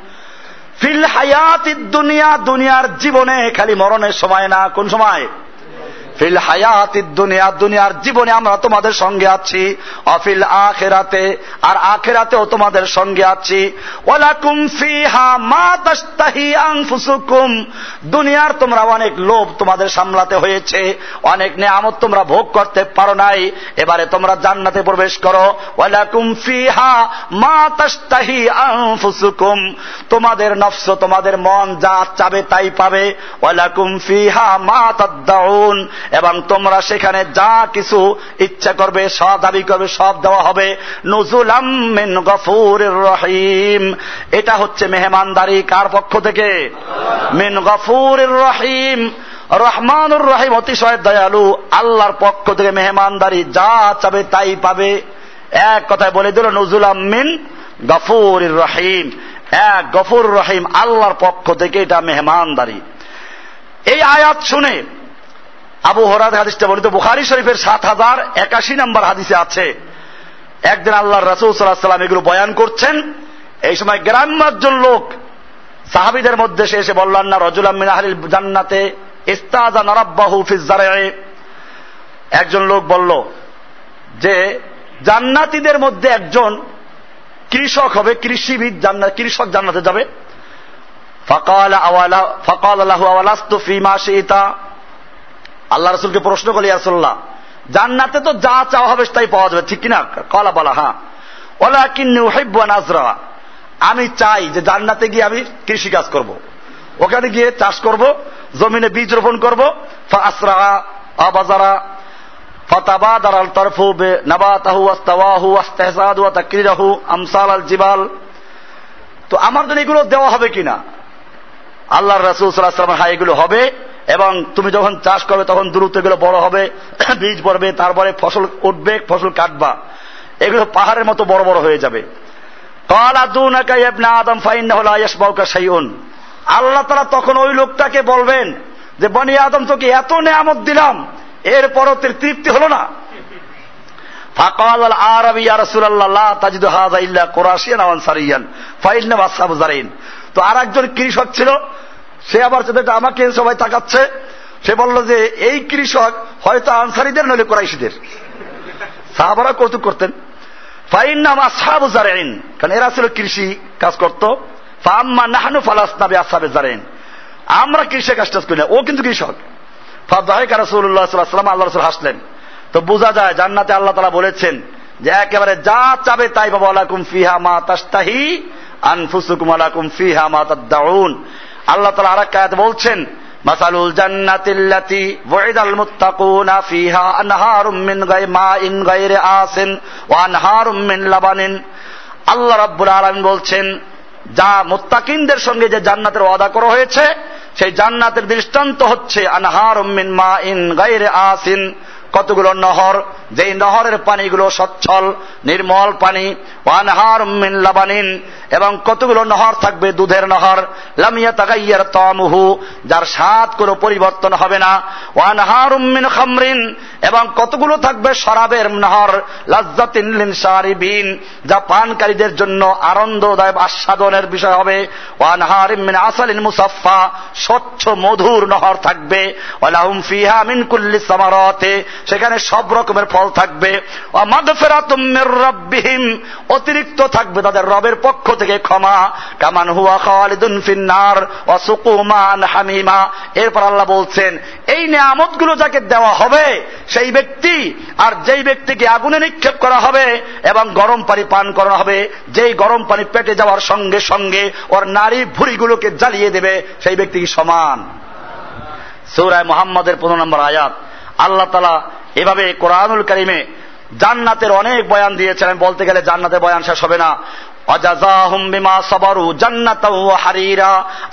S2: ফিল হায়াতি দুনিয়া, দুনিয়ার জীবনে খালি মরণের সময় না, কোন সময়? ফিল হায়াতিদ দুনিয়া, দুনিয়ার জীবনে আমরা তোমাদের সঙ্গে আছি। অফিল আখেরাতে, আর আখেরাতেও তোমাদের সঙ্গে আছি। ওয়ালাকুম ফিহা মা তাস্তাহি আনফুসুকুম। দুনিয়ার তোমরা অনেক লোভ তোমাদের সামলাতে হয়েছে। অনেক নেয়ামত তোমরা ভোগ করতে পারো নাই। এবারে তোমরা জান্নাতে প্রবেশ করো। ওয়ালাকুম ফিহা মা তাস্তাহি আনফুসুকুম। তোমাদের নফস, তোমাদের মন যা চাবে তাই পাবে। ওয়ালাকুম ফিহা মা তাদ্দাউন এবং তোমরা সেখানে যা কিছু ইচ্ছা করবে, সব দাবি করবে, সব দেওয়া হবে। নজুলাম গফুর রহিম। এটা হচ্ছে মেহমানদারি কার পক্ষ থেকে? মিন গফুর রহিম। রহমানুর রহিম অতিশয় দয়ালু, আল্লাহর পক্ষ থেকে মেহমানদারি যা চাবে তাই পাবে। এক কথায় বলে দিল নজুল মিন গফুর রহিম। এক গফুর রহিম আল্লাহর পক্ষ থেকে এটা মেহমানদারি। এই আয়াত শুনে আবু হরাদ হাদিসটা বলি তো বুখারি শরীফের সাত হাজার একাশি নম্বর হাদিসে আছে। একদিন আল্লাহ রাসুল সাল্লাহ সাল্লাম এগুলো বয়ান করছেন। এই সময় গ্রাম্য একজন লোক, সাহাবিদের মধ্যে সে এসে বললেন না রজুলাম মিনাহারিল জান্নাতে ইস্তাজা নরাব্বাহু ফিজারে একজন লোক বলল, যে জান্নাতীদের মধ্যে একজন কৃষক হবে, কৃষিবিদ জান্নাত কৃষক জান্নাতে যাবে। ফকাল আওয়ালা, ফকাল আল্লাহু আওয়ালাস্তু ফিমা শিতা আল্লাহ রসুলকে প্রশ্ন করলি আসল্লাহ জান্নাতে তো যা চাওয়া হবে তাই পাওয়া যাবে, ঠিক কিনা? কলা বলা হ্যাঁ। ওলা কিন্নু নাজরা আমি চাই যে জান্নাতে গিয়ে আমি কৃষি কাজ করব। ওখানে গিয়ে চাষ করব, জমিনে বীজ রোপণ করব। আসরা আবাজারা। নাবাতাহু আস্তাওয়াহু আস্তাহসাদ ওয়া তাকরিরাহু আমসাল আল জিবাল। তো আমার জন্য এগুলো দেওয়া হবে কিনা? আল্লাহ রাসুল সাল্লাহ সাল্লাম হ্যাঁ এগুলো হবে। এবং তুমি যখন চাষ করবে, তখন দ্রুত এগুলো বড় হবে, বীজ পড়বে, তারপরে ফসল উঠবে, ফসল কাটবা। এগুলো পাহাড়ের মতো বড় বড় হয়ে যাবে। আদম আল্লাহ তারা তখন ওই লোকটাকে বলবেন যে, বনি আদম, তোকে এত নেয়ামত দিলাম, এরপরও তোর তৃপ্তি হলো না। তো আর একজন কৃষক ছিল সে আবার যেটা আমাকে সবাই তাকাচ্ছে, সে বলল যে, এই কৃষক হয়তো আনসারিদের নইলে কোরাইশিদের। সাহাবারা কৌতুক করতেন। ফাইন্নাম আসহাবু জারেন কারণ এরা ছিল কৃষি কাজ করত। ফাম্মা নাহানু ফালাস নাবে আসহাবে জারেন আমরা কৃষি কাজ টাজ করি না, ও কিন্তু কৃষক। ফাদাহিক আলাইহি ওয়াসাল্লাম আল্লাহ রাসূল হাসলেন। তো বোঝা যায় জান্নাতে আল্লাহ তাআলা বলেছেন যে, একেবারে যা চাবে তাই পাবো আলাকুম ফিহা মা তাস্তাহি আনফুসুকুম আলাকুম ফিহা মা তাদদাউন। আল্লাহ তালা আর এক বলছেন, মাসালুল জান্নাতিল্লাতি ওয়াইদাল মুত্তাকুনা ফিহা আনহারুম মিন গায় মা ইন গায়রে আসিন ওয়া আনহারুম মিন লাবানিন। আল্লাহ রাব্বুল আলামিন বলছেন, যা মুত্তাকিনদের সঙ্গে যে জান্নাতের ওয়াদা করা হয়েছে, সেই জান্নাতের দৃষ্টান্ত হচ্ছে আনহারুম মিন মা ইন গায়রে আসিন। কতগুলো নহর, যেই নহরের পানিগুলো সচ্ছল, নির্মল পানি ওয়ানহার মিন লাবানিন। এবং কতগুলো নহর থাকবে? দুধের নহর। লামিয়া তাগাইয়ার তামুহু, যার স্বাদ কোনো পরিবর্তন হবে না। ওয়ানহার মিন খামরিন, এবং কতগুলো থাকবে? শরাবের নহর। লাজ্জাতিন লিন শারিবিন, যা পানকারীদের জন্য আনন্দদায়ক আস্বাদনের বিষয় হবে। ওয়ানহার মিন আসালিন মুসাফফা, স্বচ্ছ মধুর নহর থাকবে। ওয়ালাহুম ফিহা মিন কুল্লি সামারাতে, সেখানে সব রকমের ফল থাকবে। অতিরিক্ত থাকবে তাদের রবের পক্ষ থেকে ক্ষমা। কামান হুয়া খালিদুন ফিন্নার অসুকুমান হামিমা। এরপর আল্লাহ বলছেন, এই নিয়ামতগুলো যাকে দেওয়া হবে, সেই ব্যক্তি আর যেই ব্যক্তিকে আগুনে নিক্ষেপ করা হবে এবং গরম পানি পান করা হবে, যেই গরম পানি পেটে যাওয়ার সঙ্গে সঙ্গে ওর নারী ভুড়িগুলোকে জ্বালিয়ে দেবে, সেই ব্যক্তি সমান? সৌরায় মোহাম্মদের পনেরো নম্বর আয়াত। আল্লাহ তালা এভাবে কোরআনুল করিমে জান্নাতের অনেক বয়ান দিয়েছেন। বলতে গেলে জান্নাতের বয়ান শেষ হবে না।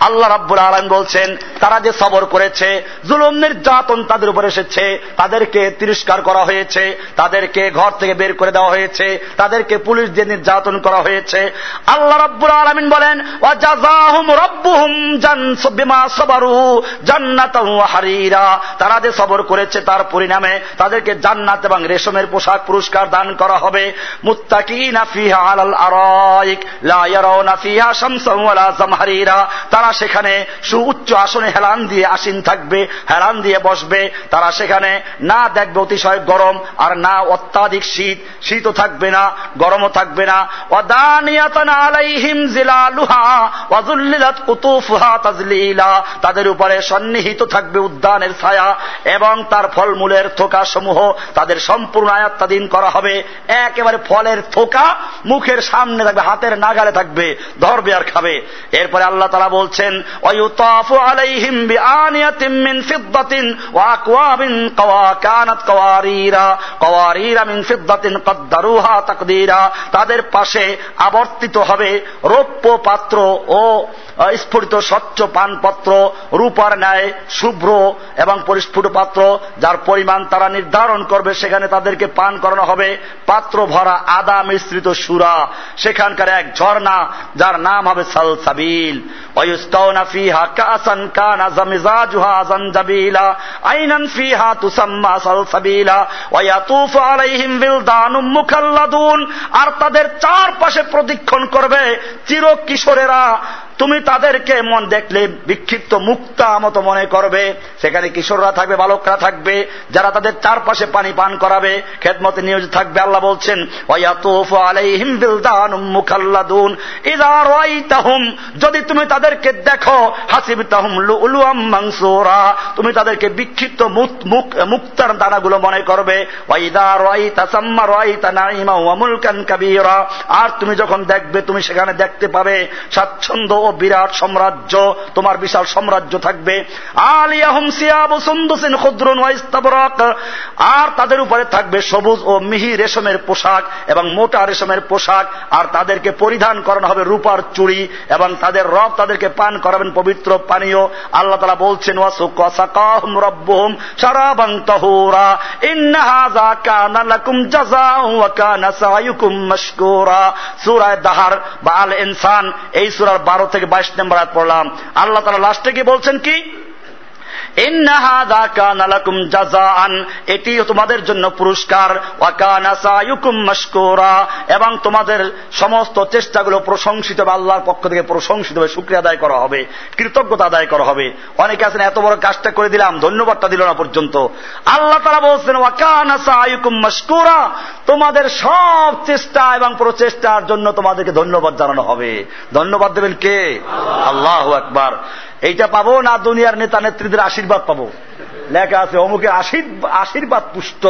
S2: আল্লাহ রাব্বুল আলম বলছেন, তারা যে সবর করেছে, জুলুম নির্যাতন তাদের উপর এসেছে, তাদেরকে তিরস্কার করা হয়েছে, তাদেরকে ঘর থেকে বের করে দেওয়া হয়েছে, তাদেরকে পুলিশ দিয়ে নির্যাতন করা হয়েছে। আল্লাহ রাব্বুল আলমিন বলেন হারিরা। তারা যে সবর করেছে, তার পরিণামে তাদেরকে জান্নাত এবং রেশমের পোশাক পুরস্কার দান করা হবে। মুত্তাকিনা ফিহা আলাল আরা তারা সেখানে সুউচ্চ আসনে হেলান দিয়ে আসীন থাকবে, হেলান দিয়ে বসবে। তারা সেখানে না দেখবে অতিশয় গরম আর না অত্যাধিক শীত। শীতও থাকবে না, গরমও থাকবে না। তাদের উপরে সন্নিহিত থাকবে উদ্যানের ছায়া এবং তার ফলমূলের থোকা সমূহ তাদের সম্পূর্ণ আয়াত্তাধীন করা হবে। একেবারে ফলের থোকা মুখের সামনে থাকবে। হাতের নাগালে থাকবে ধরবে আর খাবে। এরপরে আল্লাহ তারা বলছেন তাদের পাশে আবর্তিত হবে রৌপ্য পাত্র ও স্ফুটিত স্বচ্ছ পানপত্র, রূপার ন্যায় শুভ্র এবং পরিস্ফুট পাত্র, যার পরিমাণ তারা নির্ধারণ করবে, সেখানে তাদেরকে পান করানো হবে। পাত্র ভরা আদা মিশ্রিত সুরা, সেখানকার এক ঝর্ণা, যার নাম হবে সাল সাবিল ফিহা কাসান কানা জামিজাজুহা জানজাবিলা, আইনান ফিহা তুসাম্মা সাল সাবিলা ওয়াতুফু আলাইহিম বিলদানুম মুখাল্লাদুন। আর তাদের চারপাশে প্রদক্ষিণ করবে চির কিশোরেরা তুমি তাদেরকে মন দেখলে বিক্ষিপ্ত মুক্তা মতো মনে করবে। সেখানে কিশোররা থাকবে, বালকরা থাকবে, যারা তাদের চারপাশে পানি পান করাবে, খেদমতে নিয়োজিত থাকবে। আল্লাহ বলছেন যদি তুমি তাদেরকে দেখো হাসিব তাহুম লুলুয়াম তুমি তাদেরকে বিক্ষিপ্ত মুক্তার দানাগুলো মনে করবে। আর তুমি যখন দেখবে, তুমি সেখানে দেখতে পাবে স্বাচ্ছন্দ্য বিরাট সাম্রাজ্য, তোমার বিশাল সাম্রাজ্য থাকবে। আর তাদের উপরে থাকবে সবুজ ও মিহি রেশমের পোশাক এবং মোটা রেশমের পোশাক। আর তাদেরকে পরিধান করানো হবে রূপার চুড়ি এবং তাদের রব তাদেরকে পান করাবেন পবিত্র পানীয়। আল্লাহ তারা বলছেন ওয়াসুকাহুম দাহার বা আল ইনসান এই সূরার 12 থেকে বাইশ নম্বর আয়াত পড়লাম। আল্লাহ তালা লাস্টে কি বলছেন কি? এটি তোমাদের জন্য পুরস্কার। এবং তোমাদের সমস্ত চেষ্টাগুলো প্রশংসিত হবে, আল্লাহর পক্ষ থেকে প্রশংসিত হবে, শুক্রিয়া আদায় করা হবে, কৃতজ্ঞতা আদায় করা হবে। অনেকে আছেন, এত বড় কাজটা করে দিলাম, ধন্যবাদটা দিল না পর্যন্ত। আল্লাহ তারা বলছেন ওয়াকানাসায়ুকুম মশকুরা। তোমাদের সব চেষ্টা এবং প্রচেষ্টার জন্য তোমাদেরকে ধন্যবাদ জানানো হবে। ধন্যবাদ দেবেন কে? আল্লাহ একবার এইটা পাবো না দুনিয়ার নেতা নেত্রীদের আশীর্বাদ পাবো? লেখা আছে অমুকের আশীর্বাদ পুষ্ট।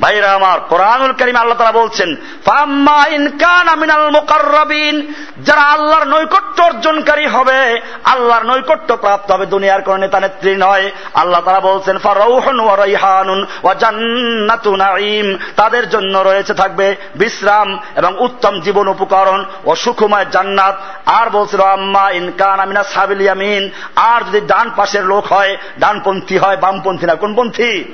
S2: ভাইরা আমার, কোরআনুল করিম আল্লাহ তারা বলছেন, ফাম্মা ইনকান মুকাররাবিন যারা আল্লাহর নৈকট্য অর্জনকারী হবে, আল্লাহর নৈকট্য প্রাপ্ত হবে দুনিয়ার কোন নেতা নেত্রী নয়। আল্লাহ তারা বলছেন নাঈম তাদের জন্য রয়েছে থাকবে বিশ্রাম এবং উত্তম জীবন উপকরণ ও সুখময় জান্নাত। আর বলছিল আম্মা ইনকান আমিনা সাবিল আর যদি ডান পাশের লোক হয়, ডানপন্থী হয়, বামপন্থী না, কোনপন্থী?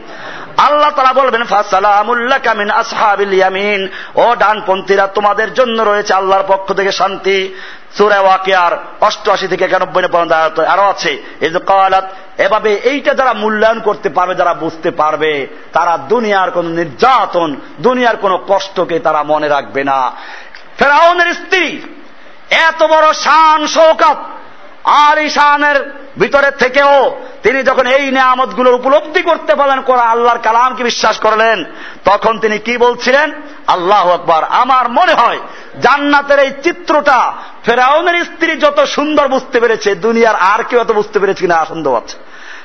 S2: আল্লাহ তারা বলবেন ফাসালামুল্লাহ কামিন ও ডানপন্থীরা, তোমাদের জন্য রয়েছে আল্লাহর পক্ষ থেকে শান্তি। সুরা ওয়াকিয়ার অষ্টআশি থেকে একানব্বই পর্যন্ত আরও আছে। এই যে কালাত এভাবে এইটা যারা মূল্যায়ন করতে পারবে, যারা বুঝতে পারবে, তারা দুনিয়ার কোন নির্যাতন, দুনিয়ার কোন কষ্টকে তারা মনে রাখবে না। ফেরাউনের স্ত্রী, এত বড় শান শৌকাত আর ঈশানের ভিতরে থেকেও তিনি যখন এই নিয়ামতগুলোর উপলব্ধি করতে পারলেন কোরআন আল্লাহর কালামকে বিশ্বাস করলেন, তখন তিনি কি বলছিলেন? আল্লাহ আকবার। আমার মনে হয় জান্নাতের এই চিত্রটা ফেরাউনের স্ত্রী যত সুন্দর বুঝতে পেরেছে, দুনিয়ার আর কেউ এত বুঝতে পেরেছে কিনা সন্দেহ আছে।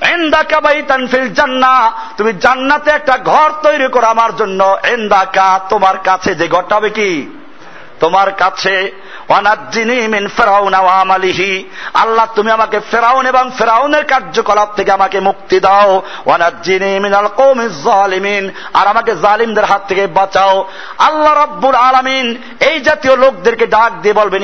S2: এন্দাকা বাই তানফিল জান্না। তুমি জান্নাতে একটা ঘর তৈরি করো আমার জন্য। এন্দাকা, তোমার কাছে যে ঘরটা হবে কি? তোমার কাছে আল্লাহ, তুমি আমাকে ফেরাউন এবং ফেরাউনের কার্যকলাপ থেকে আমাকে মুক্তি দাও। জালিমিন। আর আমাকে জালিমদের হাত থেকে বাঁচাও। আল্লাহ রব্বুল আলামিন এই জাতীয় লোকদেরকে ডাক দিয়ে বলবেন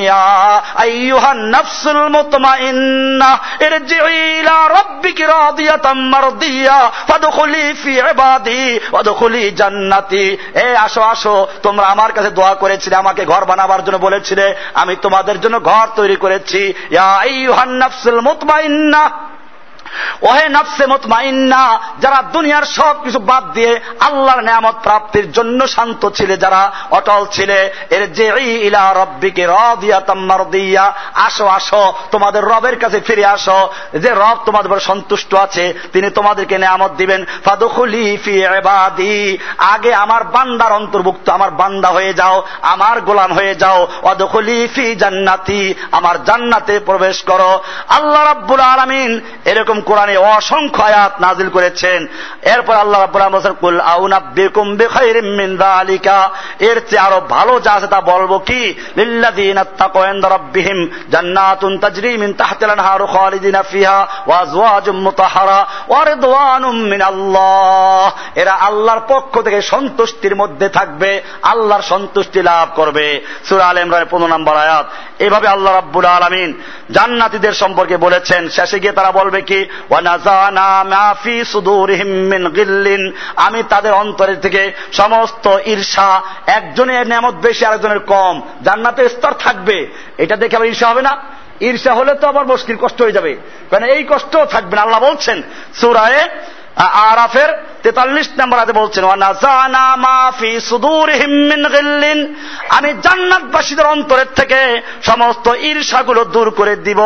S2: জান্নাতি। এ, আসো আসো, তোমরা আমার কাছে দোয়া করেছিলে, আমাকে ঘর বানাবার জন্য বলেছিলে। আমি তোমাদের জন্য ঘর তৈরি করেছি। ওহে নফসে মতমাইন্না, যারা দুনিয়ার সব কিছু বাদ দিয়ে আল্লাহর নিয়ামত প্রাপ্তির জন্য শান্ত ছিলে, যারা অটল ছিলে এর যে ইলা রব্বিকে রদিয়া তাম্মার দিয়া আসো আসো, তোমাদের রবের কাছে ফিরে আসো। যে রব তোমাদের সন্তুষ্ট আছে, তিনি তোমাদেরকে নিয়ামত দিবেন। ফাদুখুলি ফি ইবাদি। আগে আমার বান্দার অন্তর্ভুক্ত, আমার বান্দা হয়ে যাও, আমার গোলাম হয়ে যাও। অদখলি ফি জান্নাতি, আমার জান্নাতে প্রবেশ করো। আল্লাহ রাব্বুল আলামিন এরকম কোরআনে অসংখ্য আয়াত নাজিল করেছেন। এরপর আল্লাহ রাব্বুল এর চেয়ে আরও ভালো যা আছে তা বলব কি? এরা আল্লাহর পক্ষ থেকে সন্তুষ্টির মধ্যে থাকবে, আল্লাহর সন্তুষ্টি লাভ করবে। সূরা ইমরানের 15 নম্বর আয়াত। এভাবে আল্লাহ রাব্বুল আলামিন জান্নাতীদের সম্পর্কে বলেছেন। শেষে গিয়ে তারা বলবে কি? আমি তাদের অন্তরের থেকে সমস্ত ঈর্ষা, একজনের নামত বেশি, আরেকজনের কম। জান্নাতের স্তর থাকবে। এটা দেখে আবার ঈর্ষা হবে না? ঈর্ষা হলে তো আবার মুশকিল, কষ্ট হয়ে যাবে। কারণ এই কষ্ট থাকবে না। আল্লাহ বলছেন, সুরায় আরাফের তেতাল্লিশ নম্বর হাতে বলছেন আমি জান্নাতবাসীদের অন্তরের থেকে সমস্ত ঈর্ষাগুলো দূর করে দিব।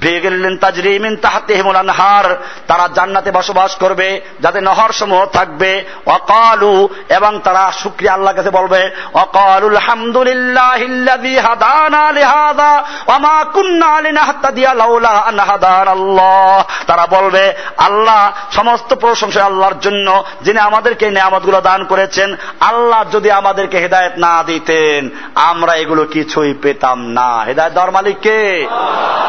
S2: ভেগেলেন তাজরিমিন তাহাতে হেমুলানহার তারা জান্নাতে বসবাস করবে যাতে নহর সমূহ থাকবে। অকালু এবং তারা শুক্রিয়া আল্লাহ কাছে বলবে অকালুল হামদুলিল্লাহ তারা বলবে, আল্লাহ সমস্ত প্রশংসা আল্লাহর জন্য যিনি আমাদেরকে নিয়ামতগুলো দান করেছেন, আল্লাহ যদি আমাদেরকে হেদায়ত না দিতেন, আমরা এগুলো কিছুই পেতাম না। হেদায়ত দেওয়ার মালিক কে?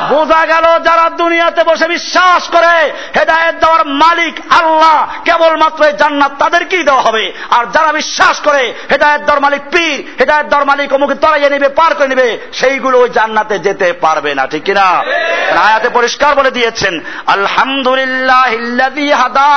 S2: বোঝা গেল যারা দুনিয়াতে বসে বিশ্বাস করে, হেদায়ত দেওয়ার মালিক আল্লাহ, কেবলমাত্র এই জান্নাত তাদেরকেই দেওয়া হবে। আর যারা বিশ্বাস করে, হেদায়ত দেওয়ার মালিক পীর, হেদায়ত দেওয়ার মালিক অমুকে তরাইয়ে নেবে, পার করে নেবে, সেইগুলো ওই জান্নাতে যেতে পারবে না, ঠিক কিনা? আয়াতে পরিষ্কার বলে দিয়েছেন, আলহামদুলিল্লাহ হাদা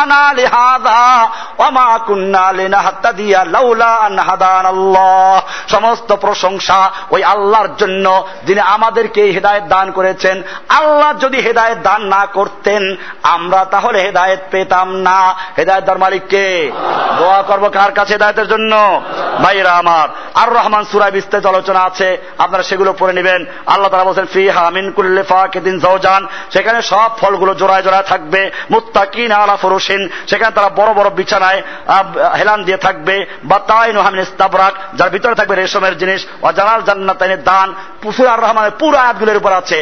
S2: সমস্ত প্রশংসা ওই আল্লাহর জন্য যিনি আমাদেরকে হেদায়েত দান করেছেন। আল্লাহ যদি হেদায়েত দান না করতেন, আমরা তাহলে হেদায়েত পেতাম না। হেদায়েত দার মালিককে দোয়া করব কার কাছে হেদায়েতের জন্য? ভাইরা আমার, আর রহমান সুরাই বিস্তারিত আলোচনা আছে, আপনারা সেগুলো পড়ে নেবেন। আল্লাহ তারা বলছেন ফি হামিন কুল্লে ফাকিদিন জওজান সেখানে সব ফলগুলো জোড়ায় জোড়ায় থাকবে। মুত্তাকিন আলা ফুরুসিন সেখানে তারা বড় বড় বিছানায় হেলান দিয়ে থাকবে, বা তাই নোহামিন ইস্তাবরাক, যার ভিতরে থাকবে রেশমের জিনিস ও জানাল জান্নাতাইনের দান ফুফুর রহমানের পুরো আয়াতগুলোর উপর আছে।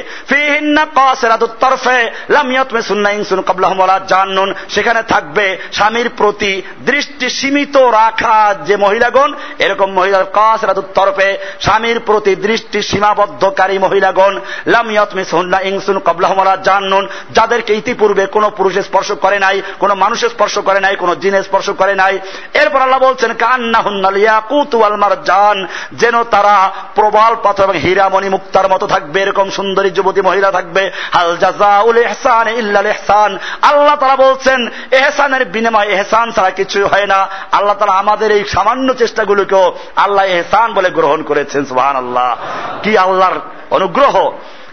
S2: সেখানে থাকবে স্বামীর প্রতি দৃষ্টি সীমিত রাখা যে মহিলাগণ, এরকম মহিলার কাসিরাতুত তরফে স্বামীর প্রতি দৃষ্টি সীমাবদ্ধকারী মহিলাগণ, লাম ইয়াতমিসুন্না ইনসুন কাবলাহুম ওয়ালা জান্নুন, যাদেরকে ইতিপূর্বে কোনো পুরুষে স্পর্শ করে নাই, কোনো মানুষের স্পর্শ করে নাই, কোনো জিনে স্পর্শ করে নাই। এরপর আল্লাহ বলছেন কান্না হুন্নাল ইয়াকুত ওয়াল মারজান যেন তারা প্রবাল পাথর এবং হীরামণি মুক্তার মতো থাকবে, এরকম সুন্দরী যুবতী মহিলা থাকবে। হাল জাজাউল ইহসান ইল্লাল ইহসান। আল্লাহ তারা বলছেন এহসানের বিনিময় এহসান ছাড়া কিছুই হয় না। আল্লাহ তারা আমাদের এই সামান্য চেষ্টাগুলোকেও আল্লাহ এহসান বলে গ্রহণ করেছেন সুবহান আল্লাহ কি আল্লাহর অনুগ্রহ?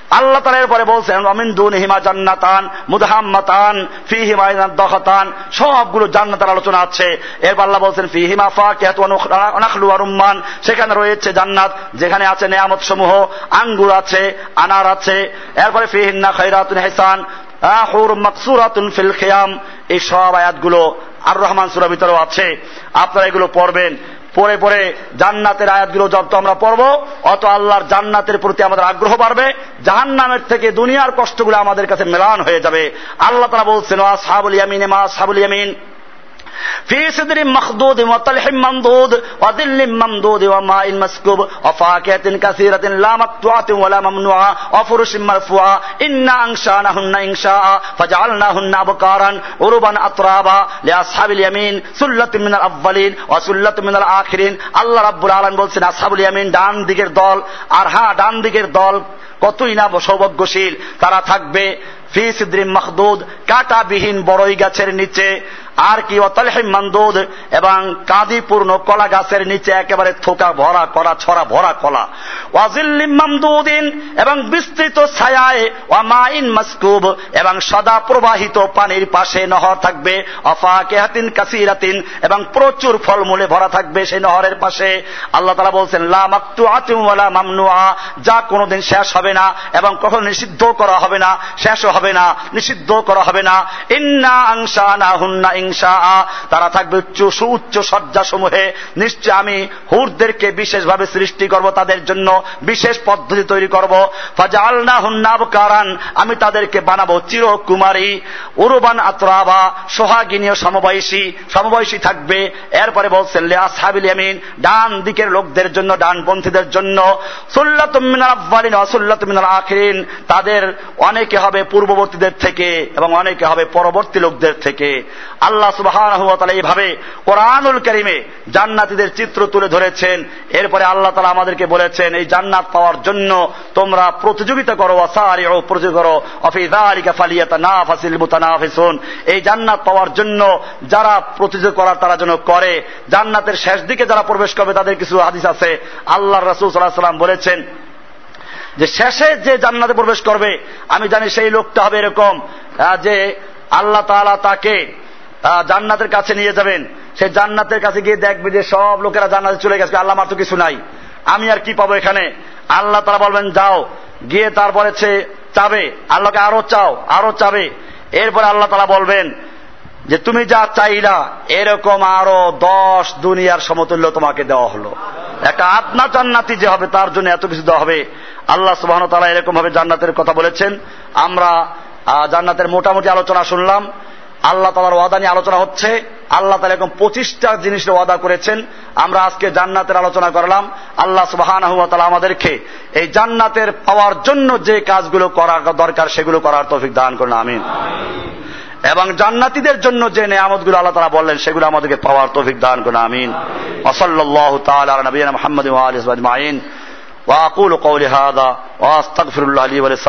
S2: আল্লাহ তালা এরপরে বলছেন অমিন দুন হিমা জান্নাতান, মুদহাম্মাতান ফি হিমা দখাতান সবগুলো জান্নাতের আলোচনা আছে। এরপর আল্লাহ বলছেন ফি হিমা ফা কেহাতু রুম্মান সেখানে রয়েছে জান্নাত, যেখানে আছে নেয়ামত সমূহ আঙ্গুর আছে, আনার আছে। এরপরে ফি হিন্না খৈরাতুন হেসান হুর মাকসুরাতুন ফিল খেয়াম এই সব আয়াতগুলো আর রহমান সুরা ভিতরেও আছে। আপনারা এগুলো পড়বেন। পরে পরে জান্নাতের আয়াতগুলো যত আমরা পড়ব। অত আল্লাহর জান্নাতের প্রতি আমাদের আগ্রহ বাড়বে। জাহান নামের থেকে দুনিয়ার কষ্টগুলো আমাদের কাছে মেলান হয়ে যাবে। আল্লাহ তারা বলছেন আসাবুল ইয়ামিন, মা সাবুল ইয়ামিন। في سدر مخضود وطلح ممدود وظل ممدود وماء مسكوب وفاكهة كثيرة لا مقطوعة ولا ممنوعة وفرش مرفوعة إنا أنشأناهن إنشاء فجعلناهن أبكارا عربا أترابا لأصحاب اليمين سلة من الأولين وسلة من الآخرين আল্লাহ রাব্বুল আলামিন বলছেন আসহাবুল ইয়ামিন ডান দিকের দল আর হ্যাঁ ডান দিকের দল কতই না সৌভাগ্যশীল তারা থাকবে। মাহদুদ বড়ই গাছের নিচে, আর কি মান্দুদ, এবং কাঁদিপূর্ণ কলা গাছের নিচে একেবারে থোকা ভরা ছড়া ভরা কলা। ওয়াজিল্লিম এবং বিস্তৃত ছায়ায় মাসকুব, এবং সদা প্রবাহিত পানির পাশে নহর থাকবে। অফা কেহাতিন কাসিরাতিন, এবং প্রচুর ফলমূলে ভরা থাকবে সেই নহরের পাশে। আল্লাহ তারা বলছেন, লা মাকতু যা কোনোদিন শেষ হবে না এবং কখনো নিষিদ্ধ করা হবে না, শেষও হবে না, নিষিদ্ধ করা হবে না। ইন্না আংসা না হুন্না ইংসা তারা থাকবে উচ্চ, সুউচ্চ সজ্জা সমূহে নিশ্চয় আমি হুরদেরকে বিশেষভাবে সৃষ্টি করব, তাদের জন্য বিশেষ পদ্ধতি তৈরি করব। ফাজালনা হুন্নাব কারান আমি তাদেরকে বানাবো চিরকুমারী, উরুবান আতরাবা, সোহাগিনী ও সমবয়সী। সমবয়সী থাকবে। এরপরে বলছেন, লে ইয়ামিন। ডান দিকের লোকদের জন্য ডানপন্থীদের জন্য। সুল্লাতুম মিনাল আব্বালিন সুল্লাতুম মিনাল তাদের অনেকে হবে পূর্ববর্তীদের থেকে এবং অনেকে হবে পরবর্তী লোকদের থেকে। আল্লাহ তাআলা এইভাবে কোরআনুল কারীমে জান্নাতীদের চিত্র তুলে ধরেছেন। এরপরে আল্লাহ তালা আমাদেরকে বলেছেন, এই জান্নাত পাওয়ার জন্য তোমরা প্রতিযোগিতা করো, ওয়াসারিউ, প্রতিযোগিতা করো মুতানাফিসুন। এই জান্নাত পাওয়ার জন্য যারা প্রতিযোগিতা করার তারা যেন করে, জান্নাতের শেষ দিকে যারা প্রবেশ করবে তাদের কিছু হাদিস আছে। আল্লাহ রাসূল আলাইহি সাল্লাম বলেছেন যে শেষে যে জান্নাতে প্রবেশ করবে, আমি জানি সেই লোকটা হবে এরকম যে আল্লাহ তালা তাকে জান্নাতের কাছে নিয়ে যাবেন। সে জান্নাতের কাছে গিয়ে দেখবে যে সব লোকেরা জান্নাতে চলে গেছে, আল্লাহ আমার তো কিছু নাই। আমি আর কি পাবো এখানে? আল্লাহ তারা বলবেন, যাও। গিয়ে তারপরে সে চাবে, আল্লাহকে আরও চাও, আরও চাবে। এরপরে আল্লাহ তারা বলবেন যে, তুমি যা চাইলা, এরকম আরও দশ দুনিয়ার সমতুল্য তোমাকে দেওয়া হলো। একটা আত্মা জান্নাতি যে হবে, তার জন্য এত কিছু দেওয়া হবে। আল্লাহ সুবাহ তারা এরকম ভাবে জান্নাতের কথা বলেছেন। আমরা জান্নাতের মোটামুটি আলোচনা শুনলাম। আল্লাহ তালার ওয়াদা নিয়ে আলোচনা হচ্ছে। আল্লাহ তালা এরকম পঁচিশটা জিনিসের ওয়াদা করেছেন। আমরা আজকে জান্নাতের আলোচনা করলাম। আল্লাহ সুবাহান তালা আমাদেরকে এই জান্নাতের পাওয়ার জন্য যে কাজগুলো করা দরকার, সেগুলো করার তৌফিক দান করুন, আমিন। এবং জান্নাতীদের জন্য যে নেয়ামতগুলো আল্লাহ তারা বললেন, সেগুলো আমাদেরকে পাওয়ার তৌফিক দান করুন, আমিন। ওসল্লাহ তাআলা আলা মোহাম্মদ ওয়া আলিহি ওয়া আজমাইন। ওয়া আকুলু কওলি লি ওয়া